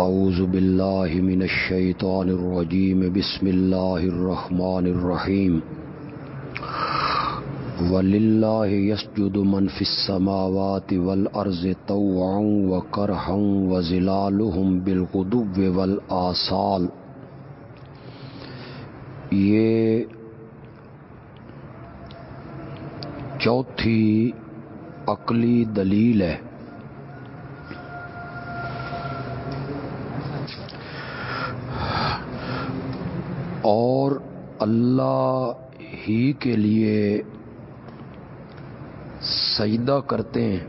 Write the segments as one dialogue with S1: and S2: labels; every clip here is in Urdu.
S1: اعوذ باللہ من الشیطان الرجیم بسم اللہ الرحمن الرحیم وللہ یسجد من فی السماوات والارض طوعا وکرہا وزلالہم بالغدو والآصال. یہ چوتھی عقلی دلیل ہے اور اللہ ہی کے لیے سجدہ کرتے ہیں۔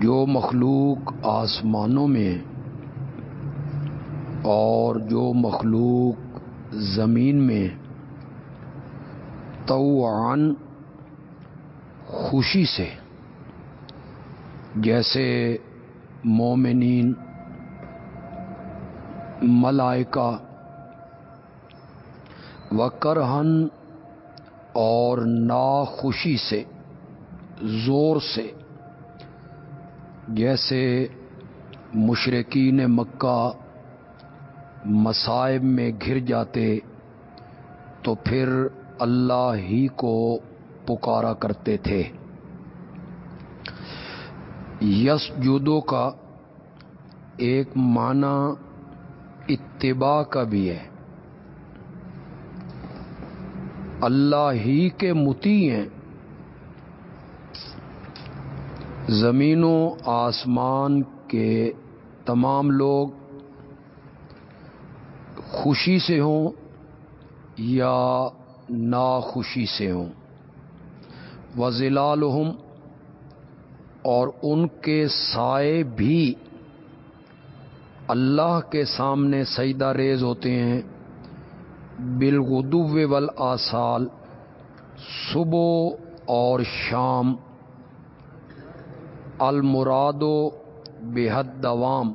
S1: جو مخلوق آسمانوں میں اور جو مخلوق زمین میں توعن خوشی سے، جیسے مومنین، ملائکہ وکرہن اور ناخوشی سے، زور سے، جیسے مشرقین مکہ مصائب میں گھر جاتے، تو پھر اللہ ہی کو پکارا کرتے تھے۔ یس جودو کا ایک معنی اتباع کا بھی ہے۔ اللہ ہی کے متی ہیں۔ زمین و آسمان کے تمام لوگ خوشی سے ہوں یا ناخوشی سے ہوں۔ وزلالہم اور ان کے سائے بھی اللہ کے سامنے سجدہ ریز ہوتے ہیں۔ بالغدو والآصال، صبح اور شام، المراد و بےحد دوام۔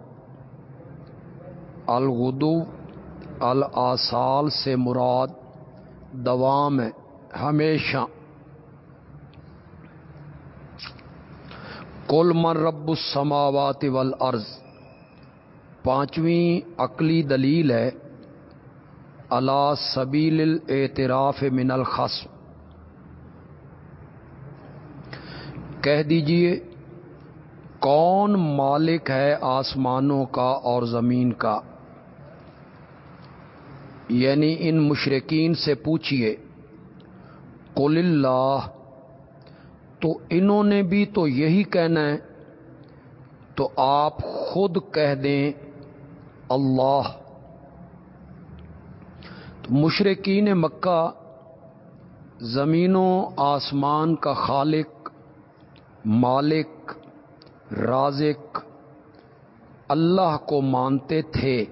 S1: الغدو، الآصال سے مراد دوام ہے، ہمیشہ۔ کل من رب السماوات والارض۔ پانچویں عقلی دلیل ہے اللہ سبیل الاعتراف من الخصم۔ کہہ دیجیے، کون مالک ہے آسمانوں کا اور زمین کا؟ یعنی ان مشرقین سے پوچھئے، قل اللہ، تو انہوں نے بھی تو یہی کہنا ہے، تو آپ خود کہہ دیں، اللہ۔ مشرقین مکہ، زمینوں آسمان کا خالق، مالک، رازق، اللہ کو مانتے تھے۔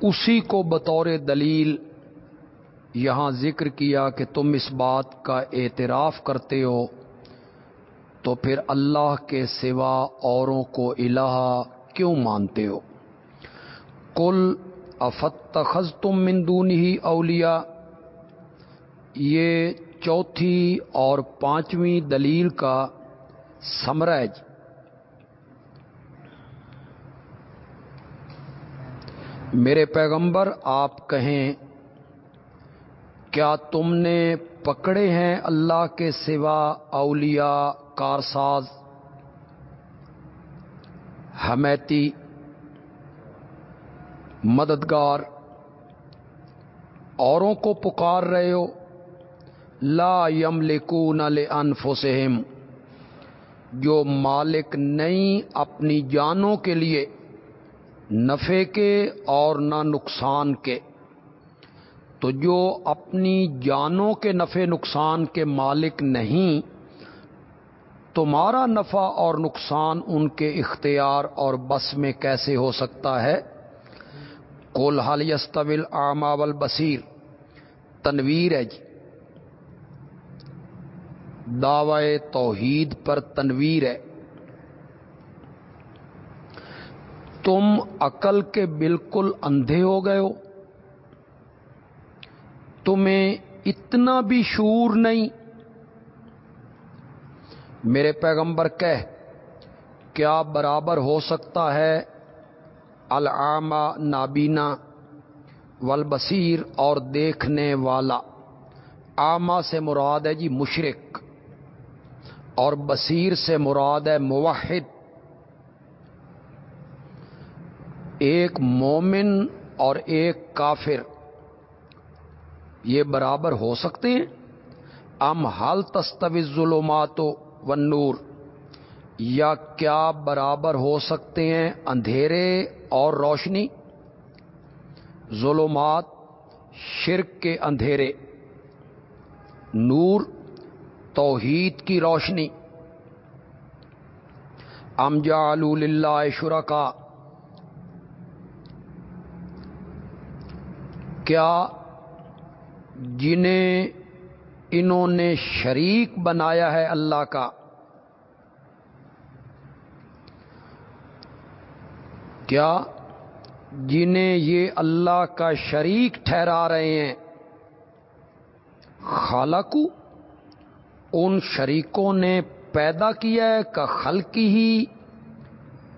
S1: اسی کو بطور دلیل یہاں ذکر کیا کہ تم اس بات کا اعتراف کرتے ہو، تو پھر اللہ کے سوا اوروں کو الہ کیوں مانتے ہو؟ کل افتخذ تم مندون ہی اولیا یہ چوتھی اور پانچویں دلیل کا سمرج۔ میرے پیغمبر، آپ کہیں، کیا تم نے پکڑے ہیں اللہ کے سوا اولیاء کارساز؟ حمیتی مددگار، اوروں کو پکار رہے ہو، لا یم لکون انفسہم جو مالک نہیں اپنی جانوں کے لیے نفے کے اور نہ نقصان کے۔ تو جو اپنی جانوں کے نفع نقصان کے مالک نہیں، تمہارا نفع اور نقصان ان کے اختیار اور بس میں کیسے ہو سکتا ہے؟ کول حال یستویل آماول بصیر تنویر ہے جی۔ دعوی توحید پر تنویر ہے۔ تم عقل کے بالکل اندھے ہو گئے ہو۔ تمہیں اتنا بھی شور نہیں۔ میرے پیغمبر کہہ، کیا برابر ہو سکتا ہے العامہ نابینا والبصیر اور دیکھنے والا۔ آما سے مراد ہے جی مشرق اور بصیر سے مراد ہے موحد۔ ایک مومن اور ایک کافر۔ یہ برابر ہو سکتے ہیں؟ ام حل تستویز ظلمات و نور یا کیا برابر ہو سکتے ہیں اندھیرے اور روشنی؟ ظلمات، شرک کے اندھیرے۔ نور، توحید کی روشنی۔ ام اللہ شرکا۔ کیا جنہیں انہوں نے شریک بنایا ہے اللہ کا؟ کیا جنہیں یہ اللہ کا شریک ٹھہرا رہے ہیں؟ خالقو، ان شریکوں نے پیدا کیا ہے کا خلقی ہی۔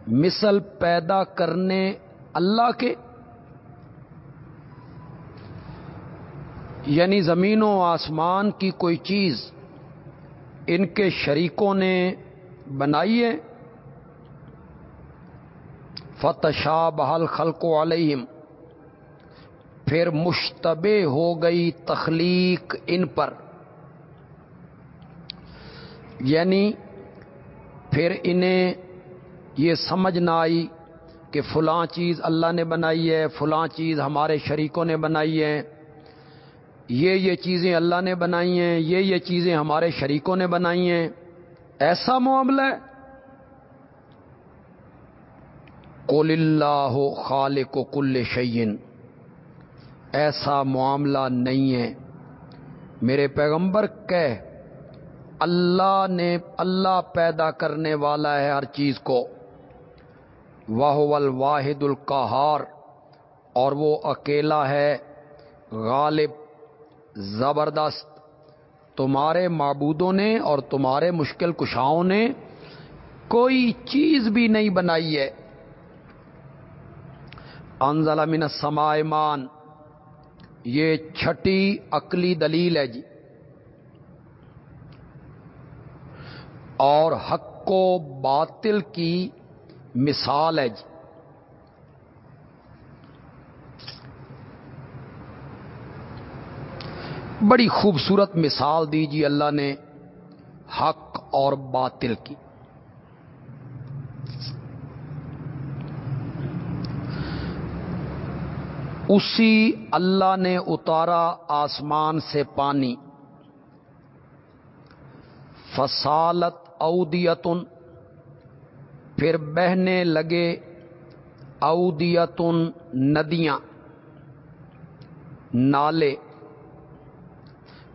S1: مثل پیدا کرنے اللہ کے۔ یعنی زمین و آسمان کی کوئی چیز ان کے شریکوں نے بنائی ہے۔ فتشا بحل خلق علیہم۔ پھر مشتبہ ہو گئی تخلیق ان پر۔ یعنی پھر انہیں یہ سمجھ نہ آئی کہ فلاں چیز اللہ نے بنائی ہے، فلاں چیز ہمارے شریکوں نے بنائی ہے۔ یہ یہ چیزیں اللہ نے بنائی ہیں، یہ یہ چیزیں ہمارے شریکوں نے بنائی ہیں۔ ایسا معاملہ ہے۔ قل اللہ خالق و کل شعین ایسا معاملہ نہیں ہے۔ میرے پیغمبر کہ اللہ نے، اللہ پیدا کرنے والا ہے ہر چیز کو۔ واہ الواحد القہار۔ اور وہ اکیلا ہے، غالب، زبردست۔ تمہارے معبودوں نے اور تمہارے مشکل کشاؤں نے کوئی چیز بھی نہیں بنائی ہے۔ انزل من السمائمان یہ چھٹی عقلی دلیل ہے جی۔ اور حق و باطل کی مثال ہے جی۔ بڑی خوبصورت مثال دی جی اللہ نے حق اور باطل کی۔ اسی اللہ نے اتارا آسمان سے پانی۔ فسالت اودیتن، پھر بہنے لگے اودیتن ندیاں، نالے۔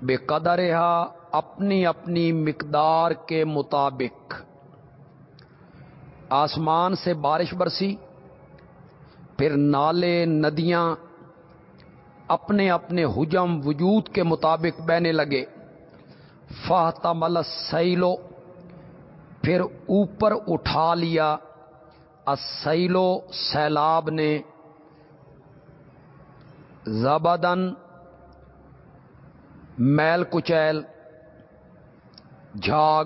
S1: بے قدر اپنی اپنی مقدار کے مطابق۔ آسمان سے بارش برسی، پھر نالے، ندیاں اپنے اپنے حجم وجود کے مطابق بہنے لگے۔ فاہتا مل سیلو پھر اوپر اٹھا لیا۔ اسیلو سیلاب نے زبدن میل کچیل، جھاگ،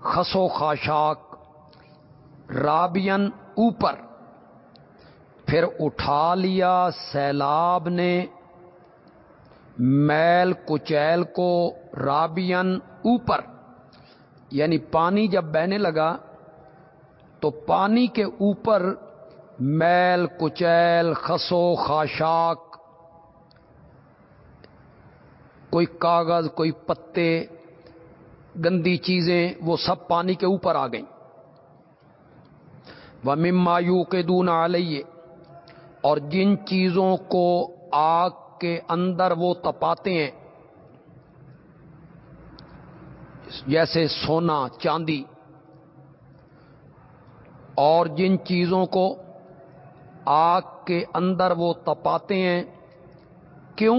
S1: خسو خاشاک رابین اوپر۔ پھر اٹھا لیا، سیلاب نے میل کچیل کو رابین اوپر یعنی پانی جب بہنے لگا تو پانی کے اوپر میل، کچیل، خسو، خاشاک، کوئی کاغذ، کوئی پتے، گندی چیزیں، وہ سب پانی کے اوپر آ گئیں۔ وہ ممایو کے دون آلیے اور جن چیزوں کو آگ کے اندر وہ تپاتے ہیں، جیسے سونا، چاندی، اور جن چیزوں کو آگ کے اندر وہ تپاتے ہیں، کیوں؟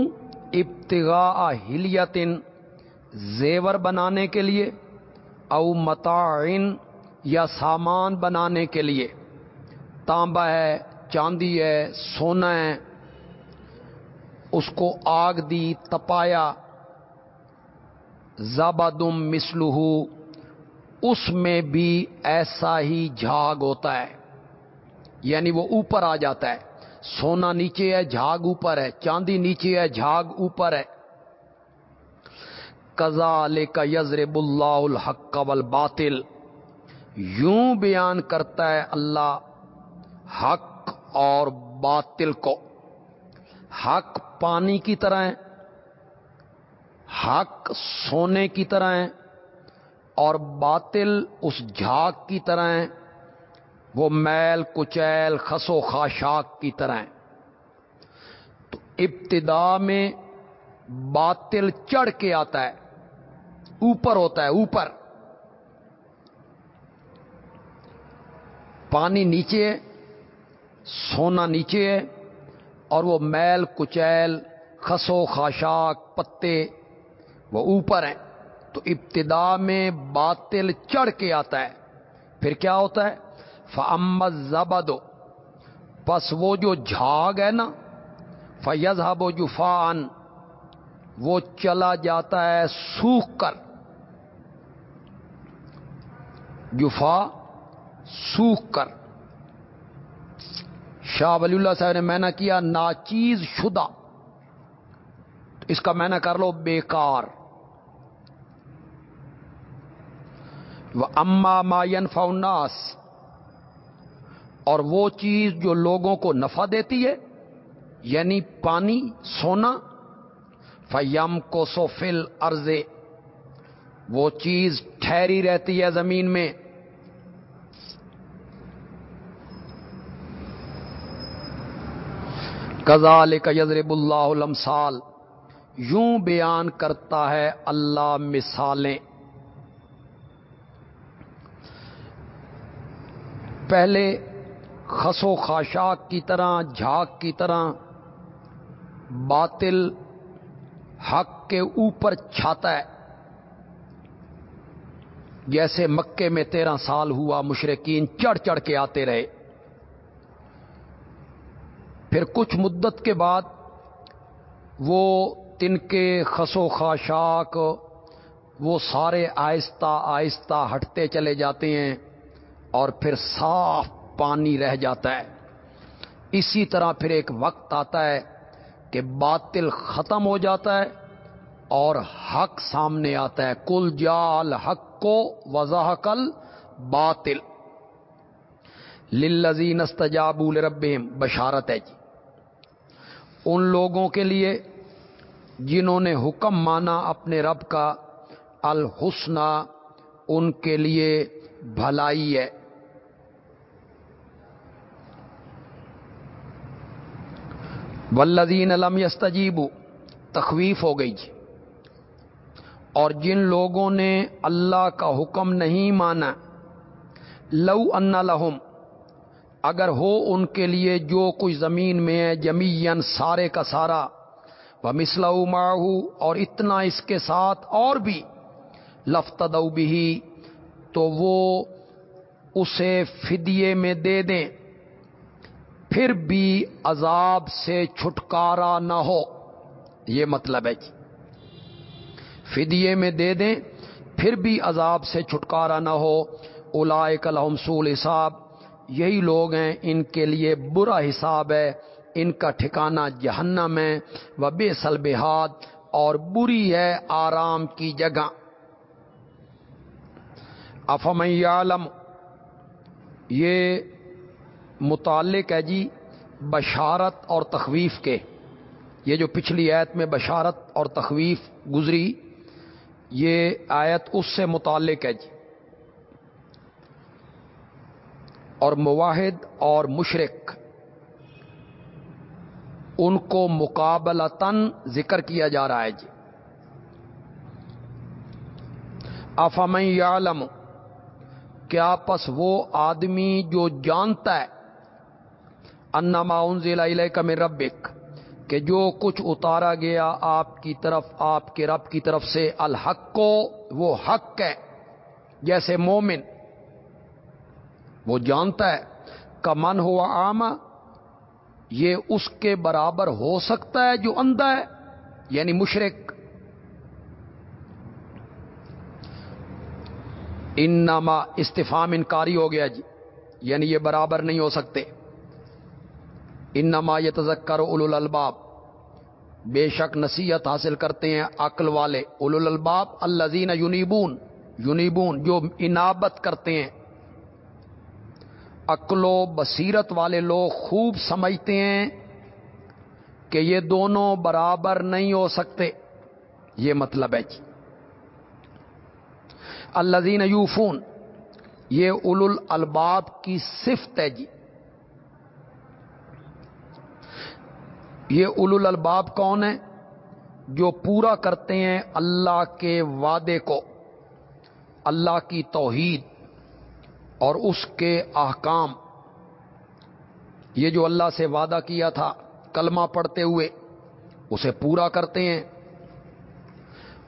S1: ابتغاء ہلیتن زیور بنانے کے لیے، او متعین یا سامان بنانے کے لیے۔ تانبا ہے چاندی ہے، سونا ہے، اس کو آگ دی، تپایا زبادم مسلح اس میں بھی ایسا ہی جھاگ ہوتا ہے یعنی وہ اوپر آ جاتا ہے۔ سونا نیچے ہے، جھاگ اوپر ہے، چاندی نیچے ہے، جھاگ اوپر ہے۔ کزال کا یزرب اللہ الحق قبل باطل یوں بیان کرتا ہے اللہ حق اور باطل کو۔ حق پانی کی طرح ہے، حق سونے کی طرح ہے، اور باطل اس جھاگ کی طرح ہے، وہ میل، کچیل، خسو، خاشاک کی طرح ہے۔ تو ابتدا میں باطل چڑھ کے آتا ہے، اوپر ہوتا ہے، اوپر۔ پانی نیچے ہے سونا نیچے ہے اور وہ میل، کچیل خسو خاشاک، پتے وہ اوپر ہیں۔ تو ابتدا میں باطل چڑھ کے آتا ہے۔ پھر کیا ہوتا ہے؟ فمت زبدو بس وہ جو جھاگ ہے نا فیض و جفان وہ چلا جاتا ہے سوکھ کر۔ جفا سوکھ کر۔ شاہ ولی اللہ صاحب نے مینا کیا، ناچیز شدہ۔ اس کا مینا کر لو، بیکار۔ وہ اما ماین فاؤناس اور وہ چیز جو لوگوں کو نفع دیتی ہے یعنی پانی، سونا فیم کو سوفل ارضے وہ چیز ٹھہری رہتی ہے زمین میں۔ کزال یزرب اللہ علمسال یوں بیان کرتا ہے اللہ مثالیں۔ پہلے خسو خاشاک کی طرح، جھاگ کی طرح باطل حق کے اوپر چھاتا ہے۔ جیسے مکے میں تیرہ سال ہوا مشرقین چڑھ چڑھ کے آتے رہے۔ پھر کچھ مدت کے بعد وہ تن کے خسو خاشاک وہ سارے آہستہ آہستہ ہٹتے چلے جاتے ہیں اور پھر صاف پانی رہ جاتا ہے۔ اسی طرح پھر ایک وقت آتا ہے کہ باطل ختم ہو جاتا ہے اور حق سامنے آتا ہے۔ کل جال حق کو وضاح کل باطل للزین استجاب رب بشارت ہے جی۔ ان لوگوں کے لیے جنہوں نے حکم مانا اپنے رب کا، الحسنہ ان کے لیے بھلائی ہے۔ ولدین علم یستجیب تخویف ہو گئی جی۔ اور جن لوگوں نے اللہ کا حکم نہیں مانا، لو ان لہم اگر ہو ان کے لیے جو کچھ زمین میں ہے جمین سارے کا سارا وہ مسلو ماہو اور اتنا اس کے ساتھ اور بھی لفت بھی، تو وہ اسے فدیے میں دے دیں۔ پھر بھی عذاب سے چھٹکارا نہ ہو۔ یہ مطلب ہے جی۔ فدیے میں دے دیں، پھر بھی عذاب سے چھٹکارا نہ ہو۔ اولائے کلحم سول حساب یہی لوگ ہیں، ان کے لیے برا حساب ہے، ان کا ٹھکانہ جہنم ہے۔ وہ بے سلبہاد اور بری ہے آرام کی جگہ۔ افم عالم یہ متعلق ہے جی بشارت اور تخویف کے۔ یہ جو پچھلی آیت میں بشارت اور تخویف گزری، یہ آیت اس سے متعلق ہے جی۔ اور مواحد اور مشرق، ان کو مقابلتاً ذکر کیا جا رہا ہے جی۔ افام عالم کیا پس وہ آدمی جو جانتا ہے انما انزل الیک من ربک، کہ جو کچھ اتارا گیا آپ کی طرف، آپ کے رب کی طرف سے، الحق کو، وہ حق ہے، جیسے مومن۔ وہ جانتا ہے، کمن ہوا عام یہ اس کے برابر ہو سکتا ہے جو اندھا ہے یعنی مشرق انما استفام انکاری ہو گیا جی یعنی یہ برابر نہیں ہو سکتے۔ انما یہ تذکر اول الباب بے شک نصیحت حاصل کرتے ہیں عقل والے۔ اول الباب الزین یونیبون یونیبون جو انابت کرتے ہیں۔ عقل و بصیرت والے لوگ خوب سمجھتے ہیں کہ یہ دونوں برابر نہیں ہو سکتے۔ یہ مطلب ہے جی۔ الزین یوفون، یہ اول الباب کی صفت ہے جی۔ یہ اول الباب کون ہے؟ جو پورا کرتے ہیں اللہ کے وعدے کو، اللہ کی توحید۔ اور اس کے احکام، یہ جو اللہ سے وعدہ کیا تھا، کلمہ پڑھتے ہوئے، اسے پورا کرتے ہیں۔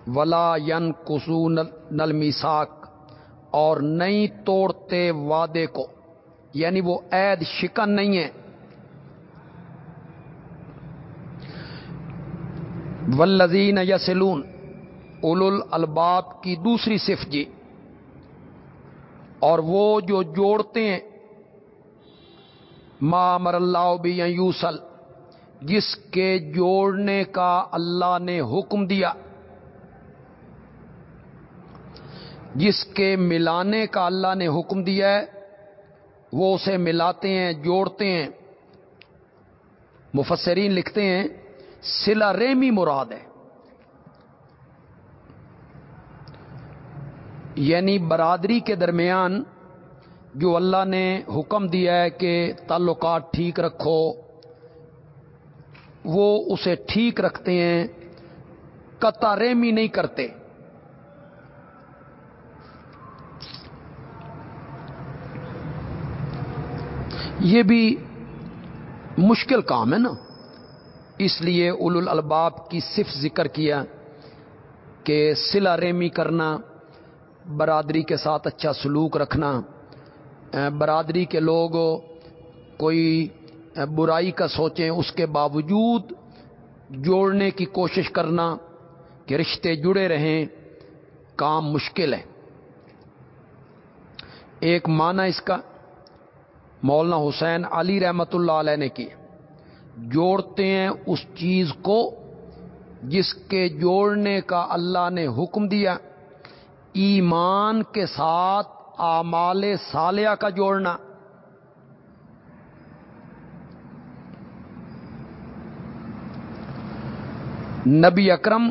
S1: ولا ین کسو نل میساک اور نہیں توڑتے وعدے کو۔ یعنی وہ عید شکن نہیں ہے۔ ولزین یسلون اول الباب کی دوسری صف جی۔ اور وہ جو جوڑتے ہیں، ما مر اللہ بھی یوسل جس کے جوڑنے کا اللہ نے حکم دیا، جس کے ملانے کا اللہ نے حکم دیا ہے، وہ اسے ملاتے ہیں، جوڑتے ہیں، مفسرین لکھتے ہیں، سلا ریمی مراد ہے۔ یعنی برادری کے درمیان جو اللہ نے حکم دیا ہے کہ تعلقات ٹھیک رکھو، وہ اسے ٹھیک رکھتے ہیں قطع ریمی نہیں کرتے۔ یہ بھی مشکل کام ہے نا۔ اس لیے اول الباب کی صف ذکر کیا کہ سلا ریمی کرنا برادری کے ساتھ اچھا سلوک رکھنا۔ برادری کے لوگ کوئی برائی کا سوچیں، اس کے باوجود جوڑنے کی کوشش کرنا کہ رشتے جڑے رہیں، کام مشکل ہے۔ ایک معنی اس کا مولانا حسین علی رحمت اللہ علیہ نے کی جوڑتے ہیں اس چیز کو جس کے جوڑنے کا اللہ نے حکم دیا۔ ایمان کے ساتھ آمال سالیہ کا جوڑنا۔ نبی اکرم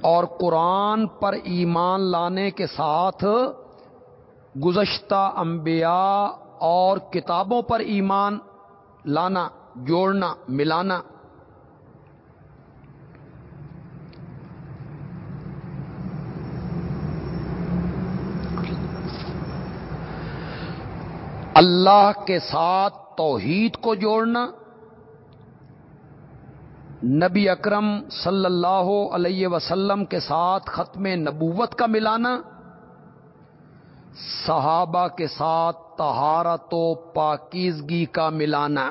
S1: اور قرآن پر ایمان لانے کے ساتھ گزشتہ انبیاء اور کتابوں پر ایمان لانا، جوڑنا، ملانا۔ اللہ کے ساتھ توحید کو جوڑنا نبی اکرم صلی اللہ علیہ وسلم کے ساتھ ختم نبوت کا ملانا صحابہ کے ساتھ تہارت و پاکیزگی کا ملانا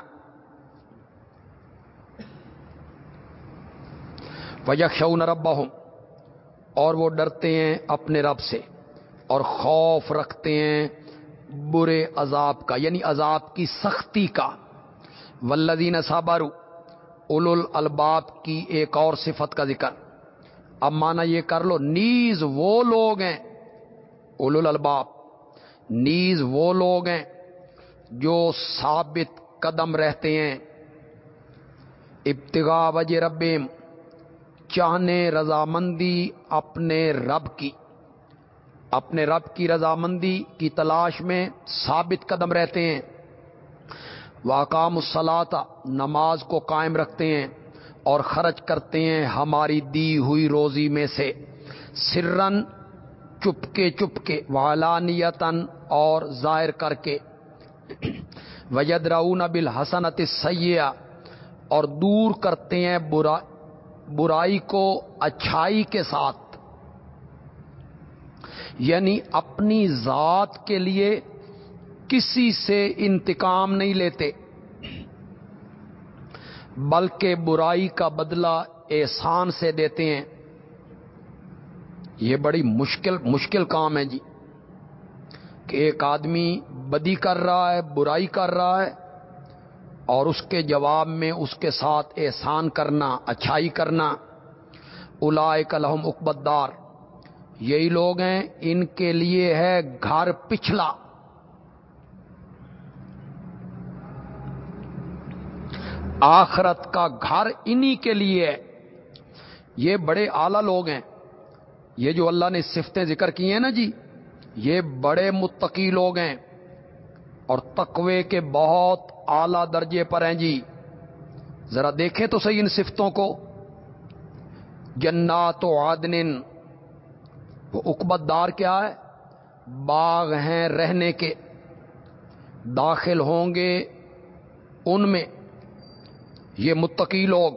S1: وجخشون رب اور وہ ڈرتے ہیں اپنے رب سے اور خوف رکھتے ہیں برے عذاب کا یعنی عذاب کی سختی کا۔ ولدین صابارو اول الباب کی ایک اور صفت کا ذکر۔ اب مانا یہ کر لو، نیز وہ لوگ ہیں اول الباب نیز وہ لوگ ہیں جو ثابت قدم رہتے ہیں۔ ابتغا وج ربیم چاہنے رضامندی اپنے رب کی۔ اپنے رب کی رضامندی کی تلاش میں ثابت قدم رہتے ہیں۔ واقام الصلاط نماز کو قائم رکھتے ہیں اور خرچ کرتے ہیں ہماری دی ہوئی روزی میں سے۔ سرن چپکے چپکے والانیتن اور ظاہر کر کے۔ وجد رعون بل حسنت سیاح اور دور کرتے ہیں برا برائی کو اچھائی کے ساتھ۔ یعنی اپنی ذات کے لیے کسی سے انتقام نہیں لیتے، بلکہ برائی کا بدلہ احسان سے دیتے ہیں۔ یہ بڑی مشکل مشکل کام ہے جی۔ کہ ایک آدمی بدی کر رہا ہے، برائی کر رہا ہے، اور اس کے جواب میں اس کے ساتھ احسان کرنا، اچھائی کرنا الائے کلحم اقبت دار۔ یہی لوگ ہیں، ان کے لیے ہے گھر پچھلا۔ آخرت کا گھر انہی کے لیے ہے۔ یہ بڑے اعلی لوگ ہیں۔ یہ جو اللہ نے صفتیں ذکر کی ہیں نا جی یہ بڑے متقی لوگ ہیں۔ اور تقوی کے بہت اعلی درجے پر ہیں جی۔ ذرا دیکھیں تو صحیح ان صفتوں کو۔ جنات و عادن وہ اکبت دار کیا ہے؟ باغ ہیں رہنے کے، داخل ہوں گے ان میں۔ یہ متقی لوگ،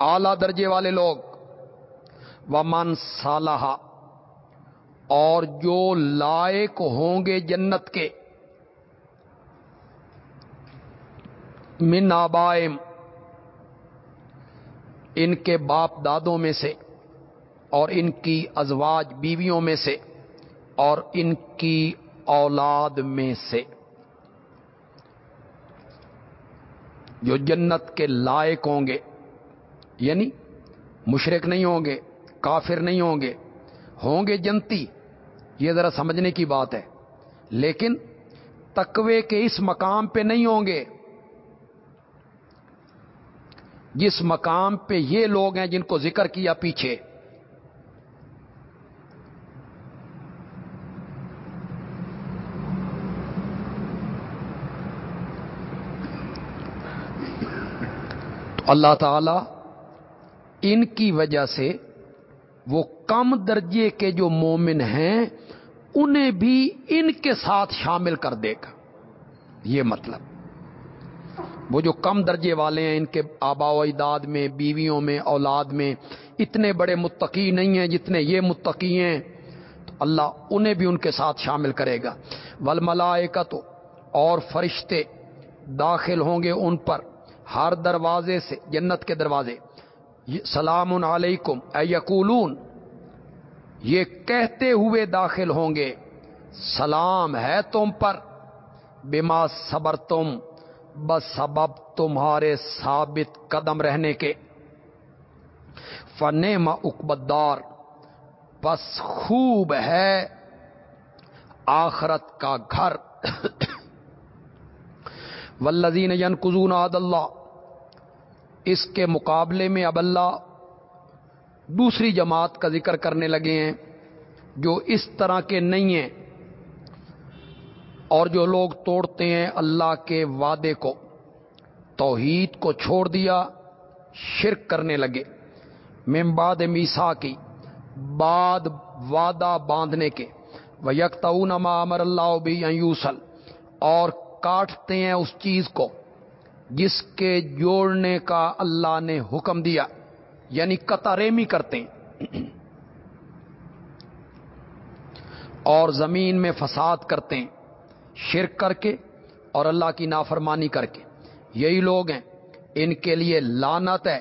S1: اعلی درجے والے لوگ۔ ومن صالحہ اور جو لائق ہوں گے جنت کے۔ من آبائم، ان کے باپ دادوں میں سے۔ اور ان کی ازواج بیویوں میں سے اور ان کی اولاد میں سے جو جنت کے لائق ہوں گے یعنی مشرق نہیں ہوں گے، کافر نہیں ہوں گے ہوں گے جنتی، یہ ذرا سمجھنے کی بات ہے، لیکن تقوی کے اس مقام پہ نہیں ہوں گے۔ جس مقام پہ یہ لوگ ہیں جن کو ذکر کیا پیچھے اللہ تعالی ان کی وجہ سے وہ کم درجے کے جو مومن ہیں انہیں بھی ان کے ساتھ شامل کر دے گا۔ یہ مطلب۔ وہ جو کم درجے والے ہیں، ان کے آبا و اجداد میں، بیویوں میں، اولاد میں اتنے بڑے متقی نہیں ہیں جتنے یہ متقی ہیں، تو اللہ انہیں بھی ان کے ساتھ شامل کرے گا۔ ول تو اور فرشتے داخل ہوں گے ان پر۔ ہر دروازے سے، جنت کے دروازے سلام علیکم، اے یقولون، یہ کہتے ہوئے داخل ہوں گے، سلام ہے تم پر، بما صبر تم بس سبب تمہارے ثابت قدم رہنے کے۔ فن اقبدار بس خوب ہے آخرت کا گھر۔ ولزین ین کزون عد اللہ، اس کے مقابلے میں اب اللہ دوسری جماعت کا ذکر کرنے لگے ہیں، جو اس طرح کے نہیں ہیں اور جو لوگ توڑتے ہیں اللہ کے وعدے کو، توحید کو چھوڑ دیا، شرک کرنے لگے۔ ممباد میسا کی بعد وعدہ باندھنے کے۔ وہ یکتاؤ نما امر اللہ بھی یوسل اور کاٹتے ہیں اس چیز کو، جس کے جوڑنے کا اللہ نے حکم دیا یعنی قطاریمی کرتے ہیں۔ اور زمین میں فساد کرتے ہیں، شرک کر کے اور اللہ کی نافرمانی کر کے۔ یہی لوگ ہیں، ان کے لیے لانت ہے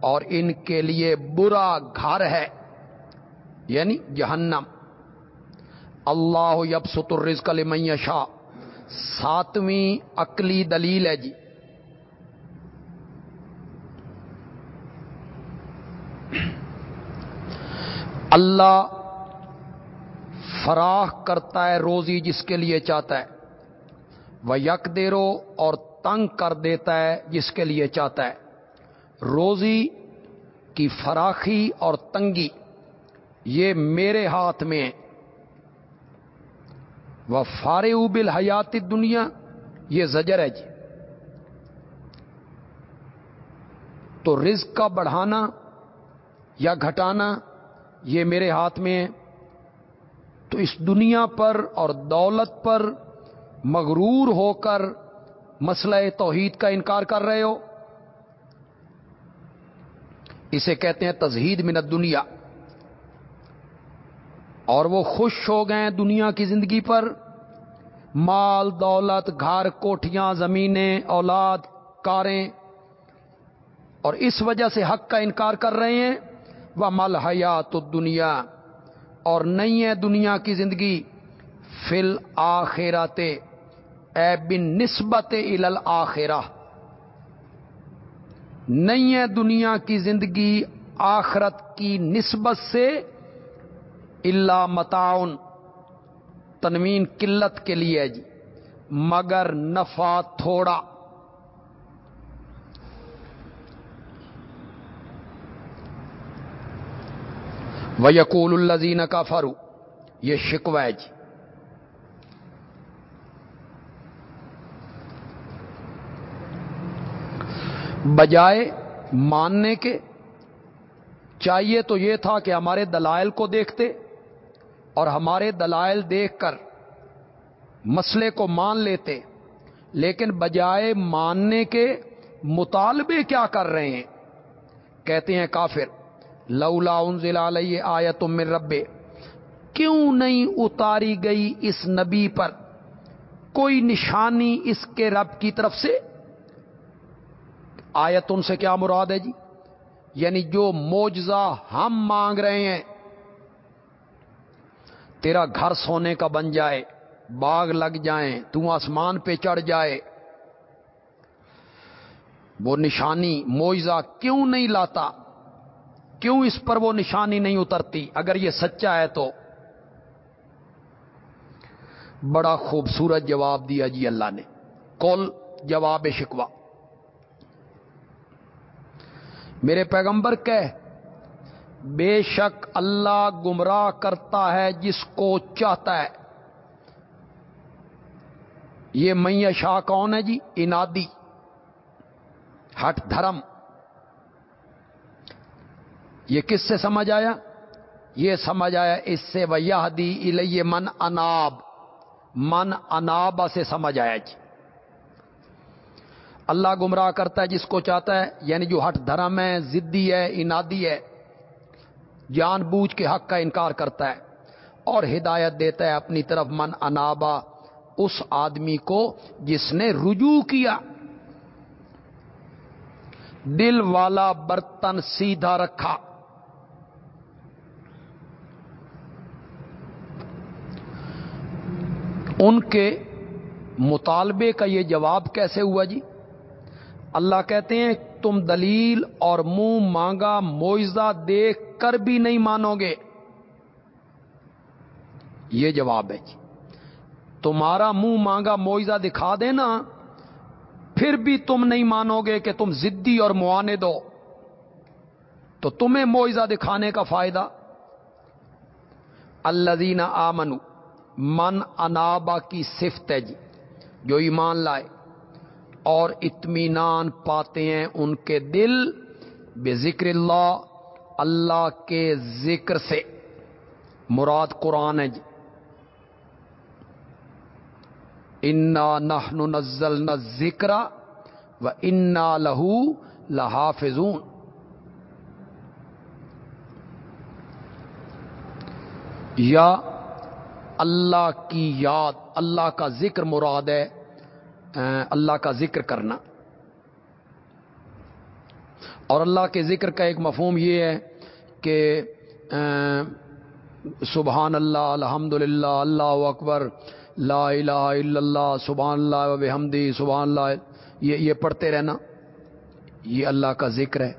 S1: اور ان کے لیے برا گھر ہے یعنی جہنم۔ اللہ یب ستر رزق شاہ ساتویں عقلی دلیل ہے جی۔ اللہ فراخ کرتا ہے، روزی جس کے لیے چاہتا ہے۔ وہ یک دیرو اور تنگ کر دیتا ہے جس کے لیے چاہتا ہے۔ روزی کی فراخی اور تنگی، یہ میرے ہاتھ میں ہے۔ وہ فارے بل حیات دنیا یہ زجر ہے جی۔ تو رزق کا بڑھانا یا گھٹانا، یہ میرے ہاتھ میں ہے۔ تو اس دنیا پر اور دولت پر مغرور ہو کر مسئلہ توحید کا انکار کر رہے ہو۔ اسے کہتے ہیں تزہید منت دنیا اور وہ خوش ہو گئے دنیا کی زندگی پر۔ مال، دولت، گھر، کوٹھیاں، زمینیں، اولاد، کاریں۔ اور اس وجہ سے حق کا انکار کر رہے ہیں۔ وہ مل حیات دنیا اور نہیں ہے دنیا کی زندگی۔ فل آخرات اے بن نسبت ال آخرہ نہیں ہے دنیا کی زندگی آخرت کی نسبت سے اللہ متعاون تنوین قلت کے لیے جی۔ مگر نفع تھوڑا۔ و یقول الزین کا فرو یہ شکوہ جی۔ بجائے ماننے کے، چاہیے تو یہ تھا کہ ہمارے دلائل کو دیکھتے۔ اور ہمارے دلائل دیکھ کر مسئلے کو مان لیتے، لیکن بجائے ماننے کے مطالبے کیا کر رہے ہیں؟ کہتے ہیں کافر، لولا انزل علیہ آیت من ربے کیوں نہیں اتاری گئی اس نبی پر کوئی نشانی اس کے رب کی طرف سے؟ آیت ان سے کیا مراد ہے جی؟ یعنی جو موجزہ ہم مانگ رہے ہیں تیرا گھر سونے کا بن جائے، باغ لگ جائیں تو آسمان پہ چڑھ جائے۔ وہ نشانی موئزہ کیوں نہیں لاتا؟ کیوں اس پر وہ نشانی نہیں اترتی؟ اگر یہ سچا ہے تو۔ بڑا خوبصورت جواب دیا جی اللہ نے۔ کل جواب شکوا میرے پیغمبر کہ بے شک اللہ گمراہ کرتا ہے جس کو چاہتا ہے۔ یہ میاں شاہ کون ہے جی؟ انادی۔ ہٹ دھرم۔ یہ کس سے سمجھ آیا؟ یہ سمجھ آیا اس سے وہ دی من اناب من انابا سے سمجھ آیا جی۔ اللہ گمراہ کرتا ہے جس کو چاہتا ہے یعنی جو ہٹ دھرم ہے، زدی ہے، انادی ہے۔ جان بوجھ کے حق کا انکار کرتا ہے اور ہدایت دیتا ہے اپنی طرف من انابا اس آدمی کو جس نے رجوع کیا۔ دل والا برتن سیدھا رکھا۔ ان کے مطالبے کا یہ جواب کیسے ہوا جی؟ اللہ کہتے ہیں تم دلیل اور منہ مانگا معیزہ دیکھ کر بھی نہیں مانو گے؟ یہ جواب ہے جی۔ تمہارا منہ مانگا معیزہ دکھا دینا، پھر بھی تم نہیں مانو گے کہ تم زدی اور موانے دو تو تمہیں معیزہ دکھانے کا فائدہ؟ اللہ دینا آمنو من انابا کی صفت ہے جی جو ایمان لائے اور اطمینان پاتے ہیں ان کے دل بے ذکر اللہ اللہ کے ذکر سے مراد قرآن ہے جی۔ انا نہ نزل نہ ذکر و انا لہو لحافظون۔ یا اللہ کی یاد، اللہ کا ذکر مراد ہے اللہ کا ذکر کرنا۔ اور اللہ کے ذکر کا ایک مفہوم یہ ہے کہ سبحان اللہ الحمد للہ اللہ اکبر، لا الہ الا اللہ سبحان اللہ و حمدی سبحان اللہ یہ یہ پڑھتے رہنا، یہ اللہ کا ذکر ہے۔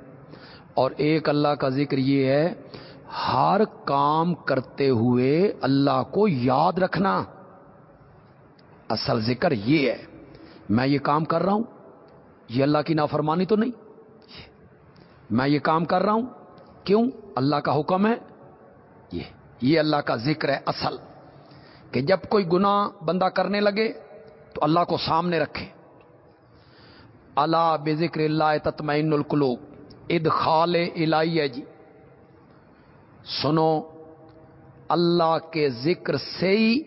S1: اور ایک اللہ کا ذکر یہ ہے، ہر کام کرتے ہوئے اللہ کو یاد رکھنا۔ اصل ذکر یہ ہے، میں یہ کام کر رہا ہوں، یہ اللہ کی نافرمانی تو نہیں۔ میں یہ کام کر رہا ہوں۔ کیوں؟ اللہ کا حکم ہے۔ یہ یہ اللہ کا ذکر ہے اصل۔ کہ جب کوئی گناہ بندہ کرنے لگے تو اللہ کو سامنے رکھے۔ اللہ بے ذکر اللہ تطمئن القلوب۔ اد خال الہی جی۔ سنو، اللہ کے ذکر سے ہی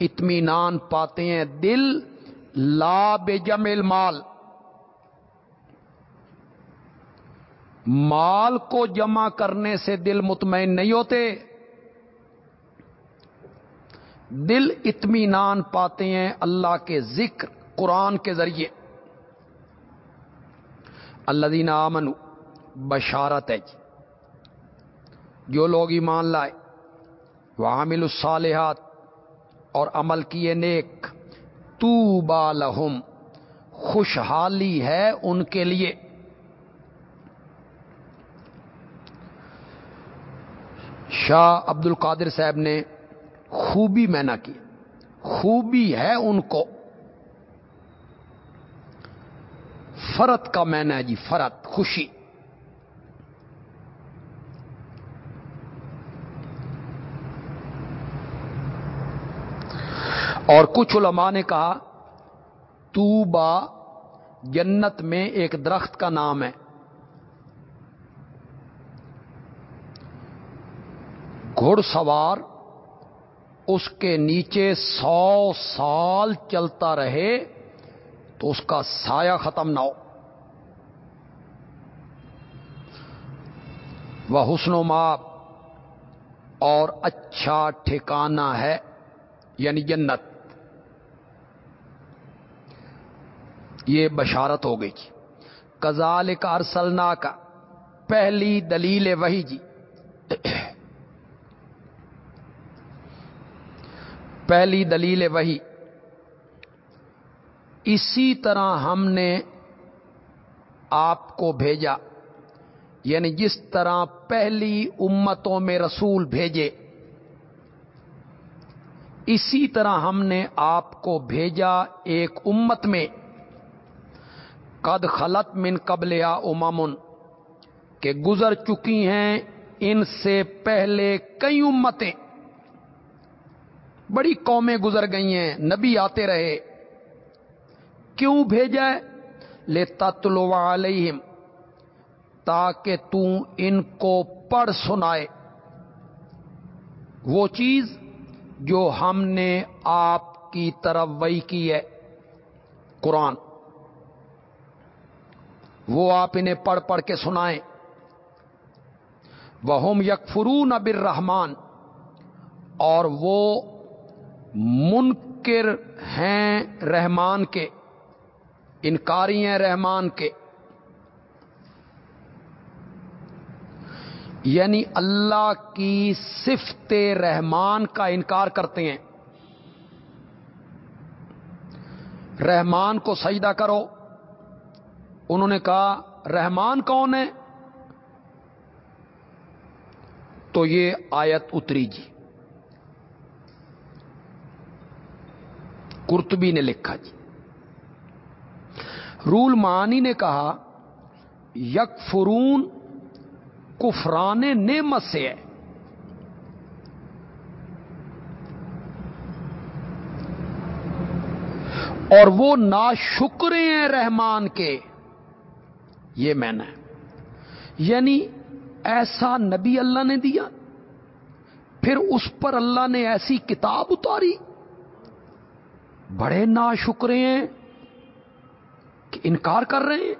S1: اطمینان پاتے ہیں دل لا بے جمل مال۔ مال کو جمع کرنے سے دل مطمئن نہیں ہوتے۔ دل اطمینان پاتے ہیں اللہ کے ذکر قرآن کے ذریعے۔ اللہ دینا آمن بشارت ہے جی۔ جو لوگ ایمان لائے وہ عامل الصالحات اور عمل کیے نیک تو بالحم خوشحالی ہے ان کے لیے۔ شاہ عبد القادر صاحب نے خوبی میں نہ کی۔ خوبی ہے ان کو۔ فرت کا میں ہے جی فرت، خوشی۔ اور کچھ علماء نے کہا تو با جنت میں ایک درخت کا نام ہے۔ گھڑ سوار اس کے نیچے سو سال چلتا رہے تو اس کا سایہ ختم نہ ہو۔ وہ حسن و ماپ اور اچھا ٹھکانہ ہے یعنی جنت۔ یہ بشارت ہو گئی جی۔ کزال کا ارسلنا کا پہلی دلیل وہی جی۔ پہلی دلیل وہی۔ اسی طرح ہم نے آپ کو بھیجا یعنی جس طرح پہلی امتوں میں رسول بھیجے، اسی طرح ہم نے آپ کو بھیجا ایک امت میں۔ قد خلط من قبل یا امامن کہ گزر چکی ہیں ان سے پہلے کئی امتیں۔ بڑی قومیں گزر گئی ہیں، نبی آتے رہے۔ کیوں بھیجا؟ لے تتلو علیہم تاکہ تو ان کو پڑھ سنائے۔ وہ چیز جو ہم نے آپ کی طرف وہی کی ہے، قرآن۔ وہ آپ انہیں پڑھ پڑھ کے سنائیں۔ وہ یکفرون ابر رحمان اور وہ منکر ہیں رحمان کے، انکاری ہیں رحمان کے۔ یعنی اللہ کی صفت رحمان کا انکار کرتے ہیں۔ رحمان کو سجدہ کرو۔ انہوں نے کہا، رحمان کون ہے؟ تو یہ آیت اتری جی۔ کرتبی نے لکھا جی۔ رول مانی نے کہا یک فرون کفران نعمت سے ہے۔ اور وہ نا ہیں رحمان کے۔ یہ میں نے۔ یعنی ایسا نبی اللہ نے دیا، پھر اس پر اللہ نے ایسی کتاب اتاری۔ بڑے نا شکرے ہیں کہ انکار کر رہے ہیں۔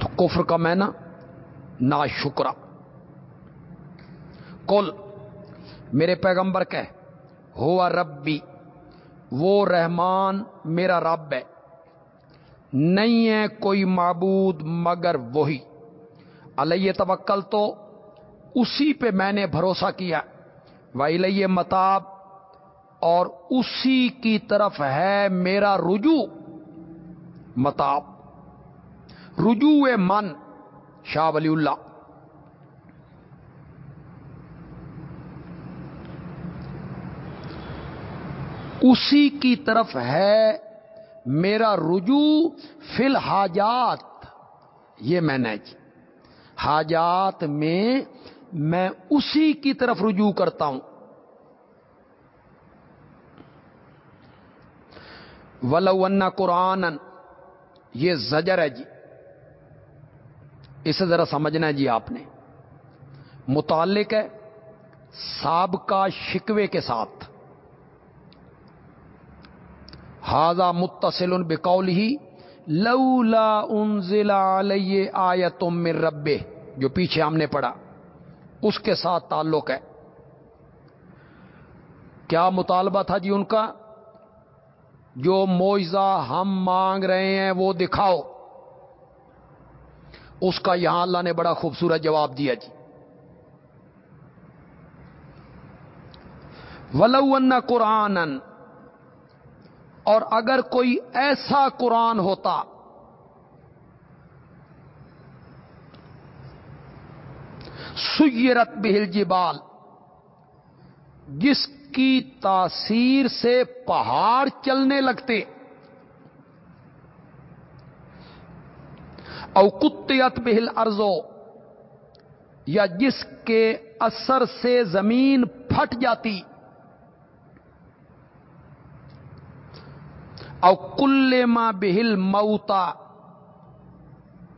S1: تو کفر کا میں نا شکرا کل میرے پیغمبر کہ ہوا ربی، وہ رحمان میرا رب ہے۔ نہیں ہے کوئی معبود مگر وہی۔ علیہ توکل تو اسی پہ میں نے بھروسہ کیا۔ ویلیہ متاب اور اسی کی طرف ہے میرا رجوع۔ متاب۔ رجوع من، شاہ ولی اللہ۔ اسی کی طرف ہے میرا رجوع فی الحاجات۔ یہ میں نے حاجات میں میں اسی کی طرف رجوع کرتا ہوں۔ ولو قرآن یہ زجر ہے جی۔ اسے ذرا سمجھنا ہے جی آپ نے۔ متعلق ہے سابقہ شکوے کے ساتھ۔ ہاضا متصل بکول ہی لولا انزل علیہ آیت من ربے جو پیچھے ہم نے پڑھا۔ اس کے ساتھ تعلق ہے۔ کیا مطالبہ تھا جی ان کا؟ جو موئزہ ہم مانگ رہے ہیں وہ دکھاؤ۔ اس کا یہاں اللہ نے بڑا خوبصورت جواب دیا جی۔ ولو قرآن اور اگر کوئی ایسا قرآن ہوتا سیرت بہل جبال جس کی تاثیر سے پہاڑ چلنے لگتے۔ اوکتیت بہل ارزو یا جس کے اثر سے زمین پھٹ جاتی۔ او کل ما بہل موتا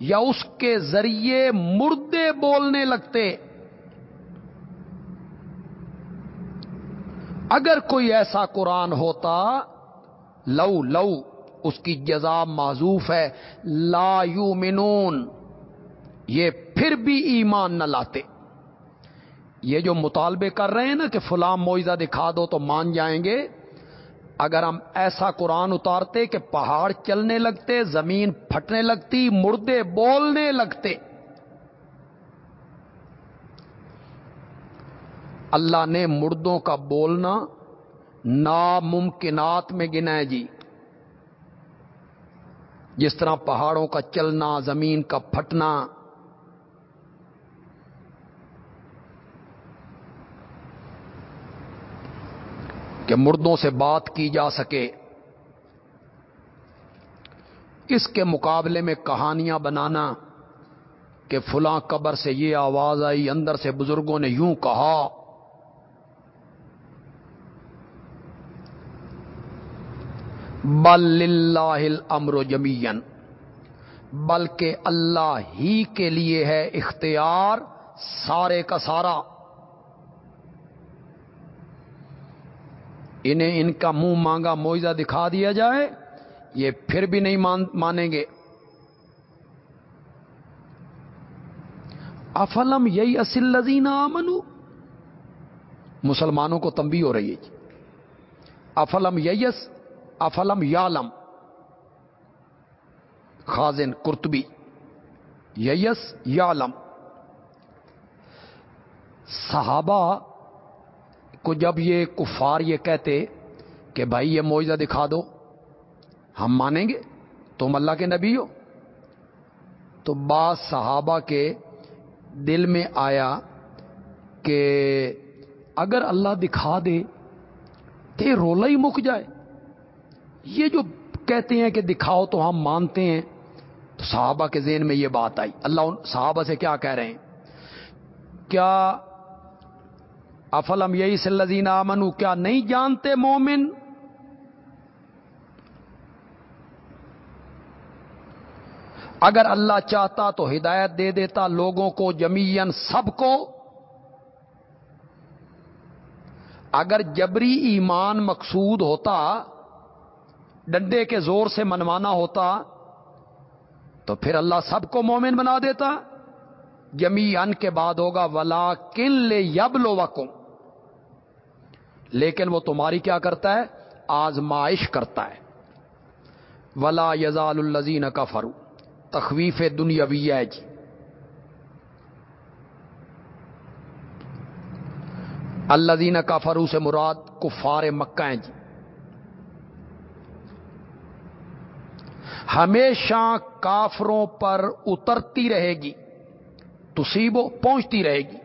S1: یا اس کے ذریعے مردے بولنے لگتے۔ اگر کوئی ایسا قرآن ہوتا، لو لو، اس کی جزا معذوف ہے، لا یومنون یہ پھر بھی ایمان نہ لاتے۔ یہ جو مطالبے کر رہے ہیں نا کہ فلاں معیزہ دکھا دو تو مان جائیں گے اگر ہم ایسا قرآن اتارتے کہ پہاڑ چلنے لگتے، زمین پھٹنے لگتی، مردے بولنے لگتے۔ اللہ نے مردوں کا بولنا ناممکنات میں گنا ہے جی۔ جس طرح پہاڑوں کا چلنا، زمین کا پھٹنا کہ مردوں سے بات کی جا سکے۔ اس کے مقابلے میں کہانیاں بنانا کہ فلاں قبر سے یہ آواز آئی، اندر سے بزرگوں نے یوں کہا۔ بل اللہ امر جمین بلکہ اللہ ہی کے لیے ہے اختیار سارے کا سارا۔ انہیں ان کا منہ مانگا موئزہ دکھا دیا جائے، یہ پھر بھی نہیں مانیں گے۔ افلم یہی اصل لذین منو مسلمانوں کو تمبی ہو رہی ہے جی۔ افلم یس افلم یالم خازن کرتبی یس یالم صحابہ کو جب یہ کفار یہ کہتے کہ بھائی یہ معاوضہ دکھا دو، ہم مانیں گے، تم اللہ کے نبی ہو۔ تو بعض صحابہ کے دل میں آیا کہ اگر اللہ دکھا دے تو رولا ہی مک جائے۔ یہ جو کہتے ہیں کہ دکھاؤ تو ہم مانتے ہیں، تو صحابہ کے ذہن میں یہ بات آئی۔ اللہ صحابہ سے کیا کہہ رہے ہیں؟ کیا افلم یہی سلزین امن کیا نہیں جانتے مومن؟ اگر اللہ چاہتا تو ہدایت دے دیتا لوگوں کو جمین سب کو۔ اگر جبری ایمان مقصود ہوتا، ڈنڈے کے زور سے منوانا ہوتا، تو پھر اللہ سب کو مومن بنا دیتا۔ جمی ان کے بعد ہوگا ولا کن لے یب لو لیکن وہ تمہاری کیا کرتا ہے؟ آزمائش کرتا ہے۔ ولا یزال الزین کا فرو تخویف دنیا جی۔ الزین کا فرو سے مراد کفار مکہ ہیں جی۔ ہمیشہ کافروں پر اترتی رہے گی۔ تصیبو پہنچتی رہے گی۔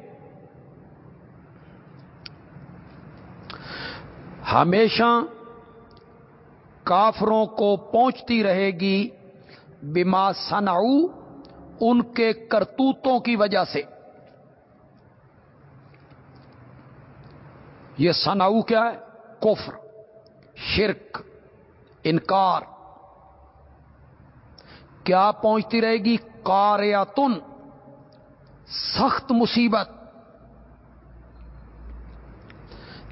S1: ہمیشہ کافروں کو پہنچتی رہے گی بما سناؤ ان کے کرتوتوں کی وجہ سے۔ یہ سناؤ کیا ہے؟ کفر، شرک، انکار۔ کیا پہنچتی رہے گی؟ کاریاتن سخت مصیبت۔